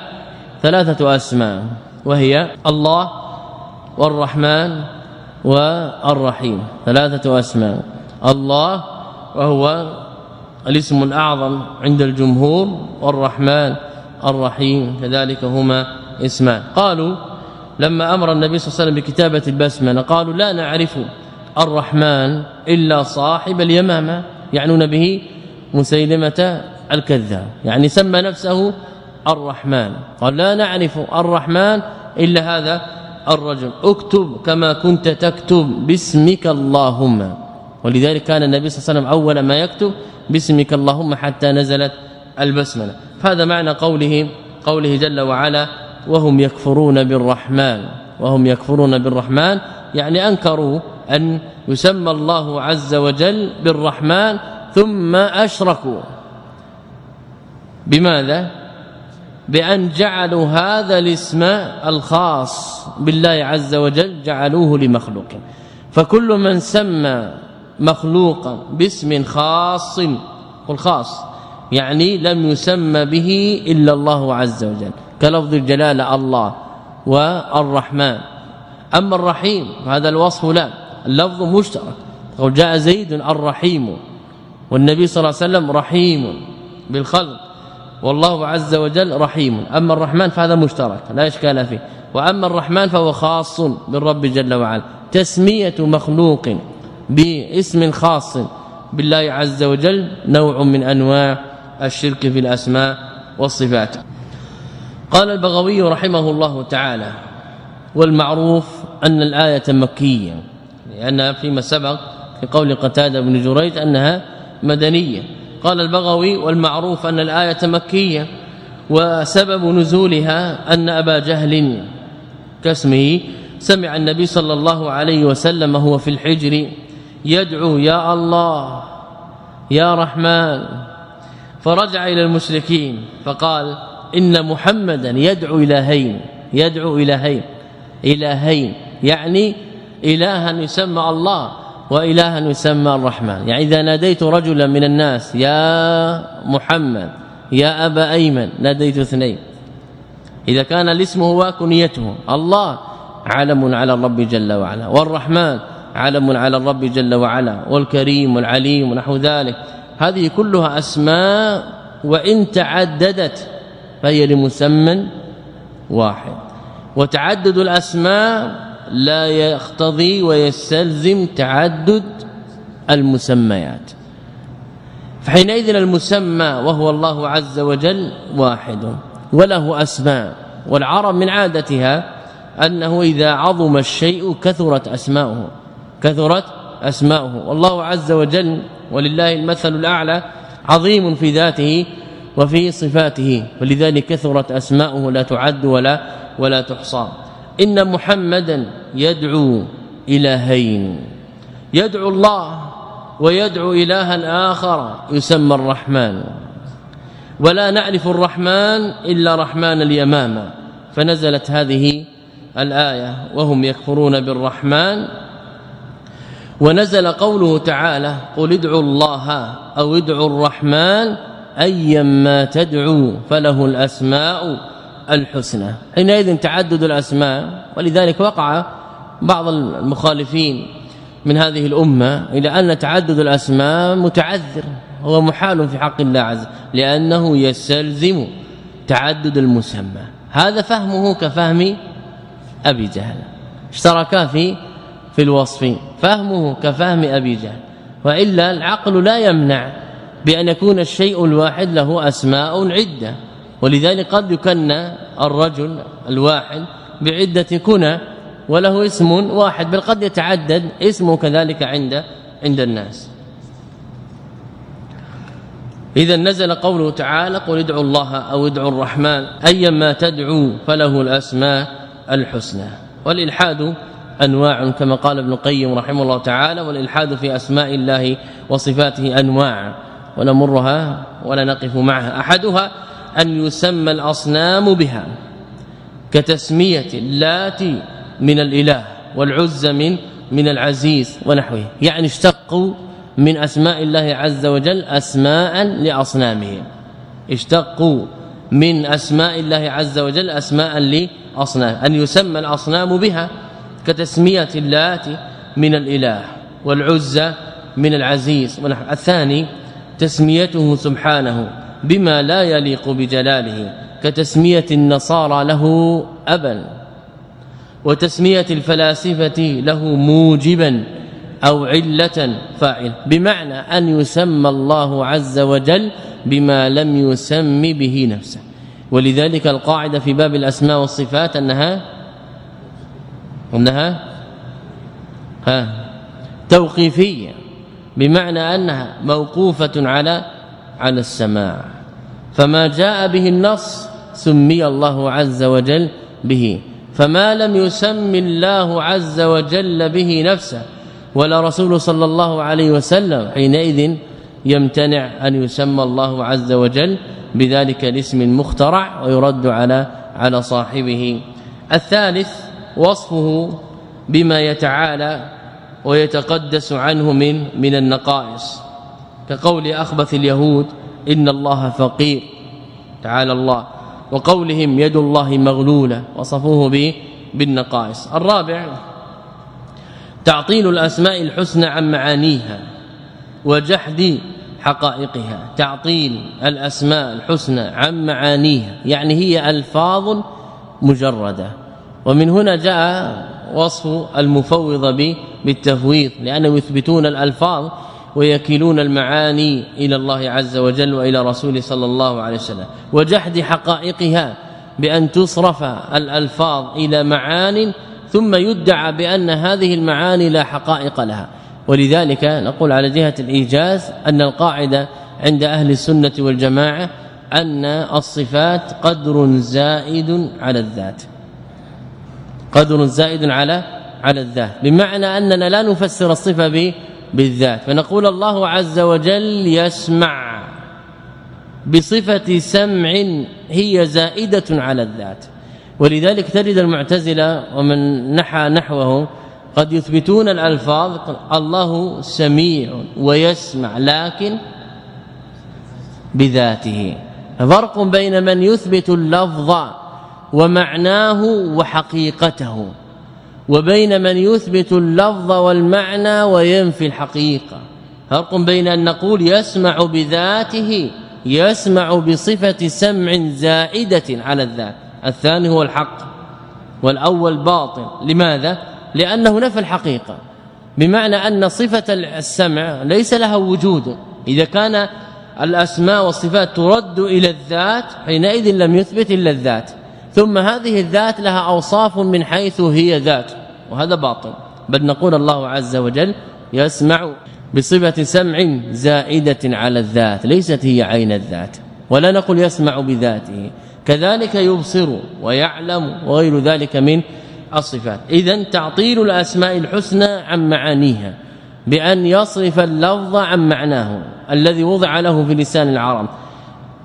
ثلاثة أسماء وهي الله والرحمن والرحيم. ثلاثة أسماء الله وهو الاسم الأعظم عند الجمهور والرحمن الرحيم كذلك هما اسمان. قالوا لما أمر النبي صلى الله عليه وسلم بكتابة البسمله قالوا لا نعرف الرحمن إلا صاحب اليمامة يعنون به مسيلمة الكذاب يعني سمى نفسه الرحمن. قال لا نعرف الرحمن إلا هذا الرجل اكتب كما كنت تكتب باسمك اللهم. ولذلك كان النبي صلى الله عليه وسلم أول ما يكتب باسمك اللهم حتى نزلت البسملة. فهذا معنى قوله قوله جل وعلا وهم يكفرون بالرحمن وهم يكفرون بالرحمن يعني أنكروا أن يسمى الله عز وجل بالرحمن ثم أشركوا. بماذا؟ بأن جعلوا هذا الاسم الخاص بالله عز وجل جعلوه لمخلوق. فكل من سمى مخلوقا باسم خاص قل خاص. يعني لم يسمى به إلا الله عز وجل كلفظ الجلاله الله والرحمن. أما الرحيم هذا الوصف لا اللفظ مشترك. قال جاء زيد الرحيم والنبي صلى الله عليه وسلم رحيم بالخلق والله عز وجل رحيم. أما الرحمن فهذا مشترك لا إشكال فيه. وأما الرحمن فهو خاص بالرب جل وعلا تسمية مخلوق باسم خاص. بالله عز وجل نوع من أنواع الشرك في الأسماء والصفات. قال البغوي رحمه الله تعالى والمعروف أن الآية مكية لأنها فيما سبق في قول قتادة بن جريج أنها مدنية. قال البغوي والمعروف أن الآية مكية وسبب نزولها أن أبا جهل كاسمه سمع النبي صلى الله عليه وسلم هو في الحجر يدعو يا الله يا رحمن فرجع إلى المشركين فقال إن محمدا يدعو إلهين يدعو إلهين إلهين يعني الها يسمى الله والها يسمى الرحمن. يعني إذا ناديت رجلا من الناس يا محمد يا أبا أيمن ناديت اثنين. إذا كان الاسم هو كنيته الله علم على الرب جل وعلا والرحمن علم على الرب جل وعلا والكريم والعليم ونحو ذلك. هذه كلها أسماء وإن تعددت فهي لمسمى واحد. وتعدد الأسماء لا يقتضي ويستلزم تعدد المسميات. فحينئذ المسمى وهو الله عز وجل واحد وله أسماء. والعرب من عادتها أنه إذا عظم الشيء كثرت أسماؤه كثرت أسماؤه. والله عز وجل ولله المثل الأعلى عظيم في ذاته وفي صفاته. ولذلك كثرت أسماؤه لا تعد ولا ولا تحصى. إن محمدا يدعو إلهين. يدعو الله ويدعو الها آخر يسمى الرحمن. ولا نعرف الرحمن إلا رحمن اليمامة. فنزلت هذه الآية وهم يكفرون بالرحمن ونزل قوله تعالى قل ادعوا الله أو ادعوا الرحمن ايما تدعو فله الأسماء الحسنى. حينئذ تعدد الأسماء ولذلك وقع بعض المخالفين من هذه الأمة إلى أن تعدد الأسماء متعذر هو محال في حق الله عز لأنه يستلزم تعدد المسمى. هذا فهمه كفهم أبي جهل. اشتركا في في الوصف فهمه كفهم أبي جهل. وإلا العقل لا يمنع بأن يكون الشيء الواحد له أسماء عدة. ولذلك قد يكنى الرجل الواحد بعدة كنى وله اسم واحد بل قد يتعدد اسمه كذلك عند عند الناس. إذا نزل قوله تعالى قل ادعوا الله أو ادعوا الرحمن أيما تدعوا فله الأسماء الحسنى. والإلحاد أنواع كما قال ابن القيم رحمه الله تعالى والإلحاد في أسماء الله وصفاته أنواع ونمرها ولا نقف معها. أحدها أن يسمى الأصنام بها كتسمية اللات من الإله والعز من من العزيز ونحوه. يعني اشتقوا من أسماء الله عز وجل أسماء لاصنامهم اشتقوا من أسماء الله عز وجل أسماء لاصنام أن يسمى الأصنام بها كتسمية اللات من الإله والعزى من العزيز. الثاني تسميته سبحانه بما لا يليق بجلاله كتسمية النصارى له أبا وتسمية الفلاسفة له موجبا أو علة فاعل بمعنى أن يسمى الله عز وجل بما لم يسم به نفسه. ولذلك القاعدة في باب الأسماء والصفات أنها انها ها. توقيفية بمعنى أنها موقوفة على على السماع. فما جاء به النص سمي الله عز وجل به. فما لم يسم الله عز وجل به نفسه ولا رسول صلى الله عليه وسلم حينئذ يمتنع أن يسمى الله عز وجل بذلك الاسم المخترع ويرد على على صاحبه. الثالث وصفه بما يتعالى ويتقدس عنه من من النقائص. كقول أخبث اليهود إن الله فقير تعالى الله. وقولهم يد الله مغلولة وصفوه به بالنقائص. الرابع تعطيل الأسماء الحسنى عن معانيها وجحد حقائقها. تعطيل الأسماء الحسنى عن معانيها يعني هي ألفاظ مجردة. ومن هنا جاء وصف المفوض بالتفويض لأنه يثبتون الألفاظ ويكلون المعاني إلى الله عز وجل وإلى رسوله صلى الله عليه وسلم. وجحد حقائقها بأن تصرف الألفاظ إلى معان ثم يدعى بأن هذه المعاني لا حقائق لها. ولذلك نقول على جهة الإيجاز أن القاعدة عند أهل السنة والجماعة أن الصفات قدر زائد على الذات. قدر زائد على على الذات. بمعنى أننا لا نفسر الصفة بالذات. فنقول الله عز وجل يسمع بصفة سمع هي زائدة على الذات. ولذلك تجد المعتزلة ومن نحى نحوه قد يثبتون الألفاظ الله سميع ويسمع لكن بذاته. فرق بين من يثبت اللفظ ومعناه وحقيقته. وبين من يثبت اللفظ والمعنى وينفي الحقيقة. فرق بين أن نقول يسمع بذاته يسمع بصفة سمع زائدة على الذات. الثاني هو الحق والأول باطل. لماذا؟ لأنه نفى الحقيقة. بمعنى أن صفة السمع ليس لها وجود. إذا كان الأسماء والصفات ترد إلى الذات حينئذ لم يثبت إلا الذات. ثم هذه الذات لها أوصاف من حيث هي ذات وهذا باطل. بل نقول الله عز وجل يسمع بصفة سمع زائدة على الذات ليست هي عين الذات ولا نقول يسمع بذاته. كذلك يبصر ويعلم وغير ذلك من الصفات. اذا تعطيل الأسماء الحسنى عن معانيها بأن يصرف اللفظ عن معناه الذي وضع له في لسان العرب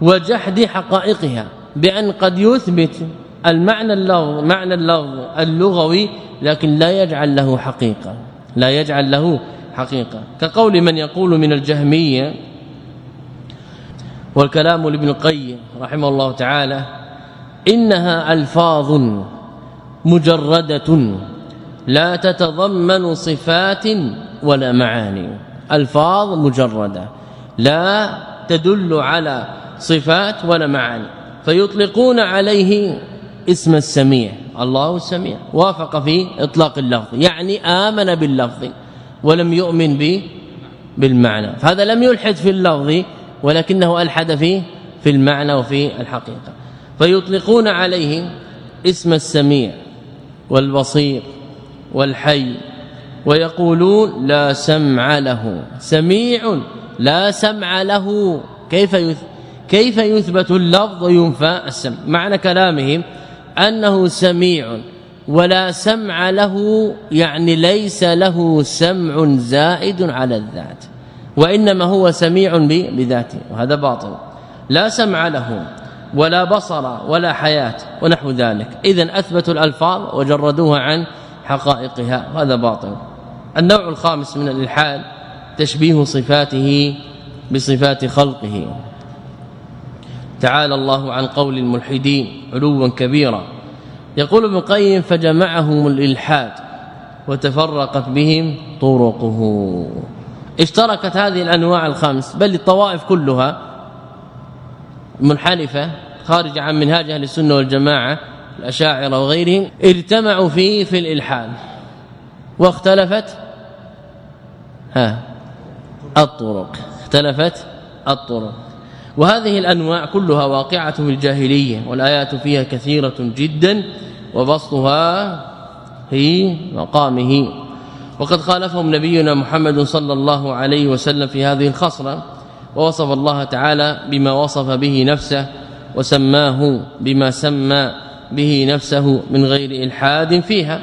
وجحد حقائقها. بأن قد يثبت المعنى اللفظ معنى اللفظ اللغوي لكن لا يجعل له حقيقة. لا يجعل له حقيقة. كقول من يقول من الجهمية والكلام لابن القيم رحمه الله تعالى إنها ألفاظ مجردة لا تتضمن صفات ولا معاني. ألفاظ مجردة لا تدل على صفات ولا معاني. فيطلقون عليه اسم السميع الله السميع. وافق في إطلاق اللفظ يعني آمن باللفظ ولم يؤمن به بالمعنى. فهذا لم يلحد في اللفظ ولكنه ألحد في في المعنى وفي الحقيقة. فيطلقون عليه اسم السميع والبصير والحي ويقولون لا سمع له. سميع لا سمع له. كيف كيف يثبت اللفظ وينفى السمع؟ معنى كلامهم أنه سميع ولا سمع له يعني ليس له سمع زائد على الذات وإنما هو سميع بذاته وهذا باطل. لا سمع له ولا بصر ولا حياة ونحو ذلك. اذا أثبتوا الألفاظ وجردوها عن حقائقها وهذا باطل. النوع الخامس من الإلحاد تشبيه صفاته بصفات خلقه. تعالى الله عن قول الملحدين علوا كبيرا. يقول ابن القيم فجمعهم الإلحاد وتفرقت بهم طرقه. اشتركت هذه الأنواع الخمس بل الطوائف كلها منحرفه خارجه عن منهاج أهل السنة والجماعة الأشاعرة وغيرهم اجتمعوا فيه في الإلحاد. واختلفت؟ ها الطرق. اختلفت؟ الطرق. وهذه الأنواع كلها واقعة في الجاهلية والآيات فيها كثيرة جدا وبسطها في مقامه. وقد خالفهم نبينا محمد صلى الله عليه وسلم في هذه الخصره ووصف الله تعالى بما وصف به نفسه وسماه بما سمى به نفسه من غير إلحاد فيها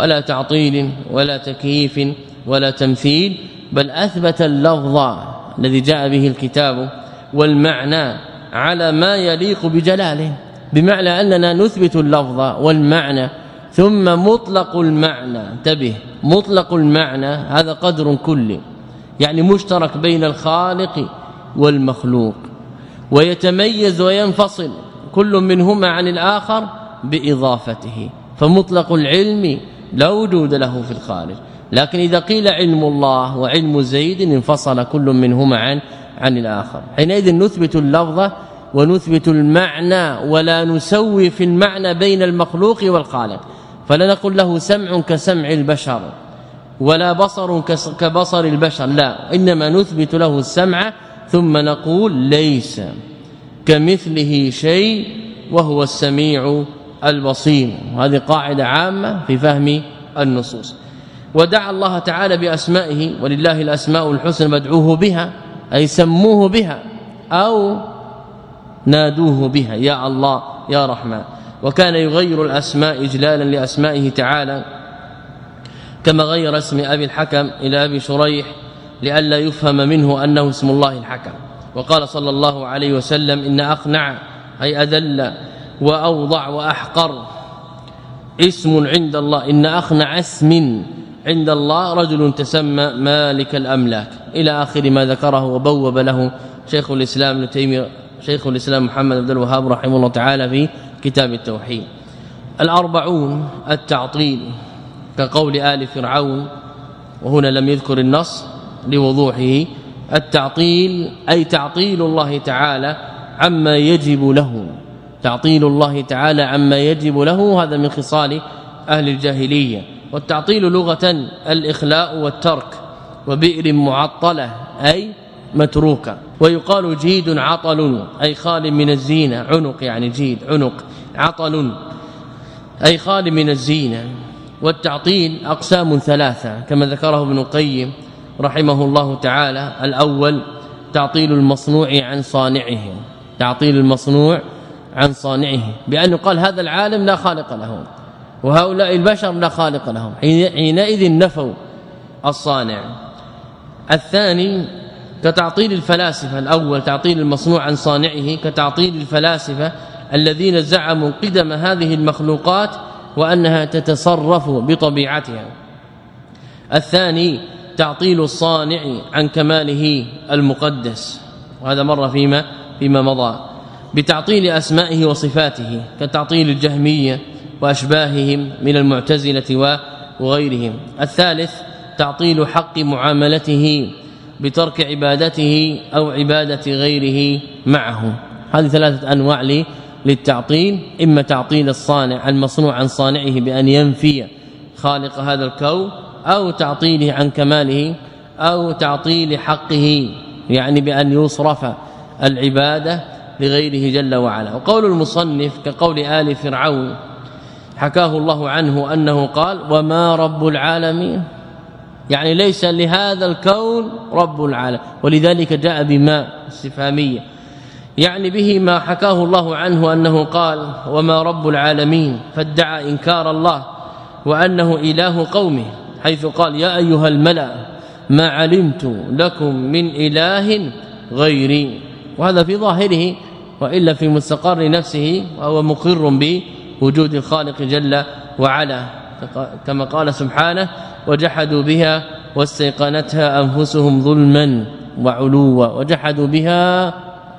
ولا تعطيل ولا تكييف ولا تمثيل بل أثبت اللفظ الذي جاء به الكتاب والمعنى على ما يليق بجلاله بمعنى أننا نثبت اللفظ والمعنى ثم مطلق المعنى انتبه مطلق المعنى هذا قدر كلي يعني مشترك بين الخالق والمخلوق ويتميز وينفصل كل منهما عن الآخر بإضافته فمطلق العلم لا وجود له في الخارج لكن إذا قيل علم الله وعلم زيد انفصل كل منهما عن عن الآخر. حينئذ نثبت اللفظ ونثبت المعنى ولا نسوي في المعنى بين المخلوق والخالق. فلا نقول له سمع كسمع البشر ولا بصر كبصر البشر. لا إنما نثبت له السمع ثم نقول ليس كمثله شيء وهو السميع البصير. هذه قاعدة عامة في فهم النصوص. ودعا الله تعالى بأسمائه ولله الأسماء الحسنى مدعوه بها. أي سموه بها أو نادوه بها. يا الله يا رحمن. وكان يغير الأسماء إجلالا لأسمائه تعالى كما غير اسم أبي الحكم إلى أبي شريح لئلا يفهم منه أنه اسم الله الحكم. وقال صلى الله عليه وسلم إن أقنع أي أدل وأوضع وأحقر اسم عند الله. إن أقنع اسم عند الله رجل تسمى مالك الأملاك. إلى آخر ما ذكره وبوب له شيخ الإسلام ابن تيميه شيخ الإسلام محمد بن الوهاب رحمه الله تعالى في كتاب التوحيد. الأربعون التعطيل كقول آل فرعون وهنا لم يذكر النص لوضوحه. التعطيل أي تعطيل الله تعالى عما يجب له. تعطيل الله تعالى عما يجب له هذا من خصال أهل الجاهلية. والتعطيل لغة الإخلاء والترك وبئر معطلة أي متروكة. ويقال جيد عطل أي خال من الزينة عنق يعني جيد عنق عطل أي خال من الزينة. والتعطيل أقسام ثلاثة كما ذكره ابن القيم رحمه الله تعالى. الأول تعطيل المصنوع عن صانعه تعطيل المصنوع عن صانعه بأنه قال هذا العالم لا خالق له. وهؤلاء البشر لا خالق لهم. حينئذ نفوا الصانع. الثاني كتعطيل الفلاسفة الأول تعطيل المصنوع عن صانعه كتعطيل الفلاسفة الذين زعموا قدم هذه المخلوقات وأنها تتصرف بطبيعتها. الثاني تعطيل الصانع عن كماله المقدس. وهذا مر فيما فيما مضى. بتعطيل أسمائه وصفاته كتعطيل الجهمية وأشباههم من المعتزلة وغيرهم. الثالث تعطيل حق معاملته بترك عبادته أو عبادة غيره معه. هذه ثلاثة أنواع للتعطيل إما تعطيل الصانع المصنوع عن صانعه بأن ينفي خالق هذا الكون أو تعطيله عن كماله أو تعطيل حقه يعني بأن يصرف العبادة لغيره جل وعلا. وقول المصنف كقول آل فرعون حكاه الله عنه أنه قال وما رب العالمين. يعني ليس لهذا الكون رب العالم ولذلك جاء بما استفهامية. يعني به ما حكاه الله عنه أنه قال وما رب العالمين. فادعى إنكار الله وأنه إله قومه. حيث قال يا أيها الملأ ما علمت لكم من إله غيري. وهذا في ظاهره وإلا في مستقر نفسه وهو مقر بوجود الخالق جل وعلا كما قال سبحانه وجحدوا بها واستيقنتها أنفسهم ظلما وعلوا وجحدوا بها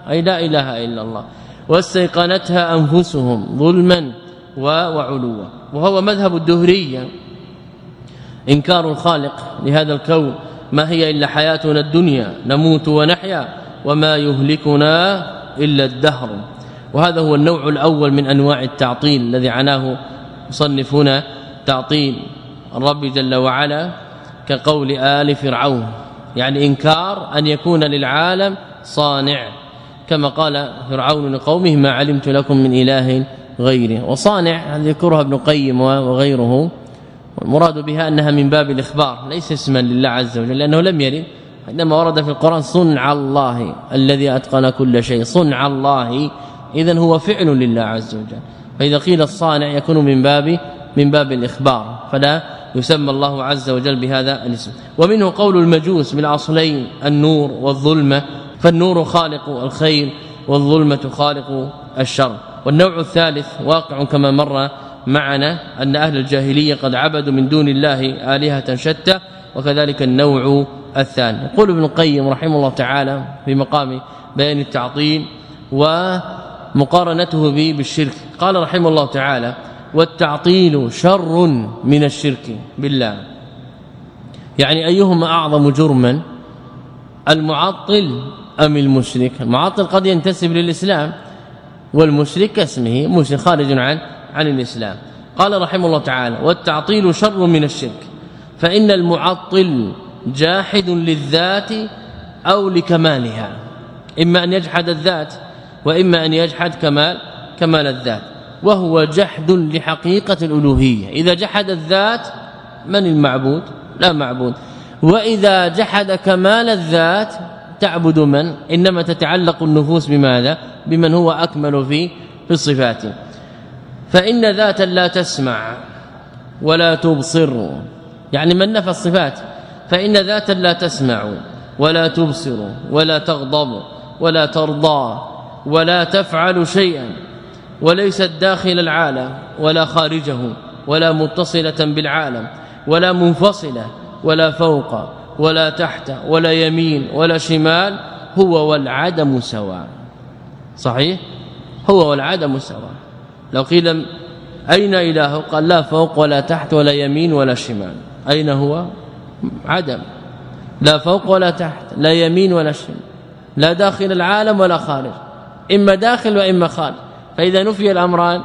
أي لا إله إلا الله واستيقنتها أنفسهم ظلما وعلوا وهو مذهب الدهريه إنكار الخالق لهذا الكون ما هي إلا حياتنا الدنيا نموت ونحيا وما يهلكنا إلا الدهر وهذا هو النوع الأول من أنواع التعطيل الذي عناه مصنفون تعطيل. الرب جل وعلا كقول آل فرعون يعني إنكار أن يكون للعالم صانع. كما قال فرعون لقومه ما علمت لكم من إله غيره وصانع ذكرها ابن قيم وغيره. والمراد بها أنها من باب الإخبار ليس اسما لله عز وجل لأنه لم يرد. عندما ورد في القرآن صنع الله الذي أتقن كل شيء. صنع الله اذا هو فعل لله عز وجل. فإذا قيل الصانع يكون من باب من باب الإخبار فلا يسمى الله عز وجل بهذا الاسم. ومنه قول المجوس بالاصلين النور والظلمة فالنور خالق الخير والظلمة خالق الشر. والنوع الثالث واقع كما مر معنا أن أهل الجاهلية قد عبدوا من دون الله آلهة شتى وكذلك النوع الثاني. يقول ابن القيم رحمه الله تعالى في مقام بيان التعطيل ومقارنته به بالشرك. قال رحمه الله تعالى والتعطيل شر من الشرك بالله. يعني أيهما أعظم جرما المعطل أم المشرك؟ المعطل قد ينتسب للإسلام والمشرك كاسمه مشرك خارج عن عن الإسلام. قال رحمه الله تعالى والتعطيل شر من الشرك فإن المعطل جاحد للذات أو لكمالها. إما أن يجحد الذات وإما أن يجحد كمال كمال الذات. وهو جحد لحقيقة الألوهية. إذا جحد الذات من المعبود؟ لا معبود. وإذا جحد كمال الذات تعبد من؟ إنما تتعلق النفوس بماذا؟ بمن هو أكمل في في الصفات. فإن ذاتا لا تسمع ولا تبصر. يعني من نفى الصفات؟ فإن ذاتا لا تسمع ولا تبصر ولا تغضب ولا ترضى. ولا تفعل شيئا وليست داخل العالم ولا خارجه ولا متصلة بالعالم ولا منفصلة ولا فوق ولا تحت ولا يمين ولا شمال هو والعدم سواء. صحيح؟ هو والعدم سواء. لو قيل أين إله؟ قال لا فوق ولا تحت ولا يمين ولا شمال. أين هو؟ عدم. لا فوق ولا تحت لا يمين ولا شمال. لا داخل العالم ولا خارج. إما داخل وإما خارج. فإذا نفي الأمران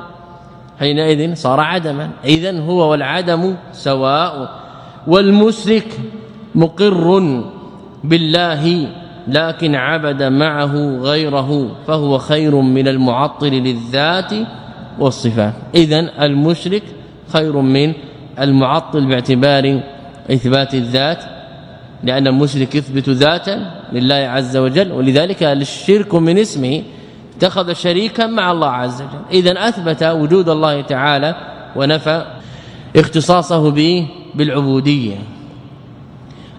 حينئذ صار عدما. اذا هو والعدم سواء. والمشرك مقر بالله لكن عبد معه غيره فهو خير من المعطل للذات والصفات. اذا المشرك خير من المعطل باعتبار إثبات الذات لأن المشرك يثبت ذاتا لله عز وجل ولذلك الشرك من اسمه اتخذ شريكا مع الله عز وجل. اذا أثبت وجود الله تعالى ونفى اختصاصه به بالعبودية.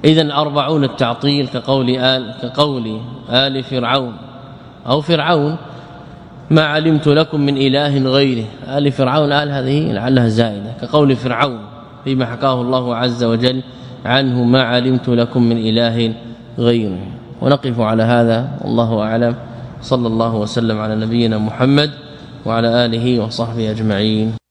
اذا أربعون التعطيل كقول آل كقول آل فرعون. أو فرعون ما علمت لكم من إله غيره. آل فرعون آل هذه لعلها زائدة. كقول فرعون فيما حكاه الله عز وجل عنه ما علمت لكم من إله غيره. ونقف على هذا والله أعلم. صلى الله وسلم على نبينا محمد وعلى آله وصحبه أجمعين.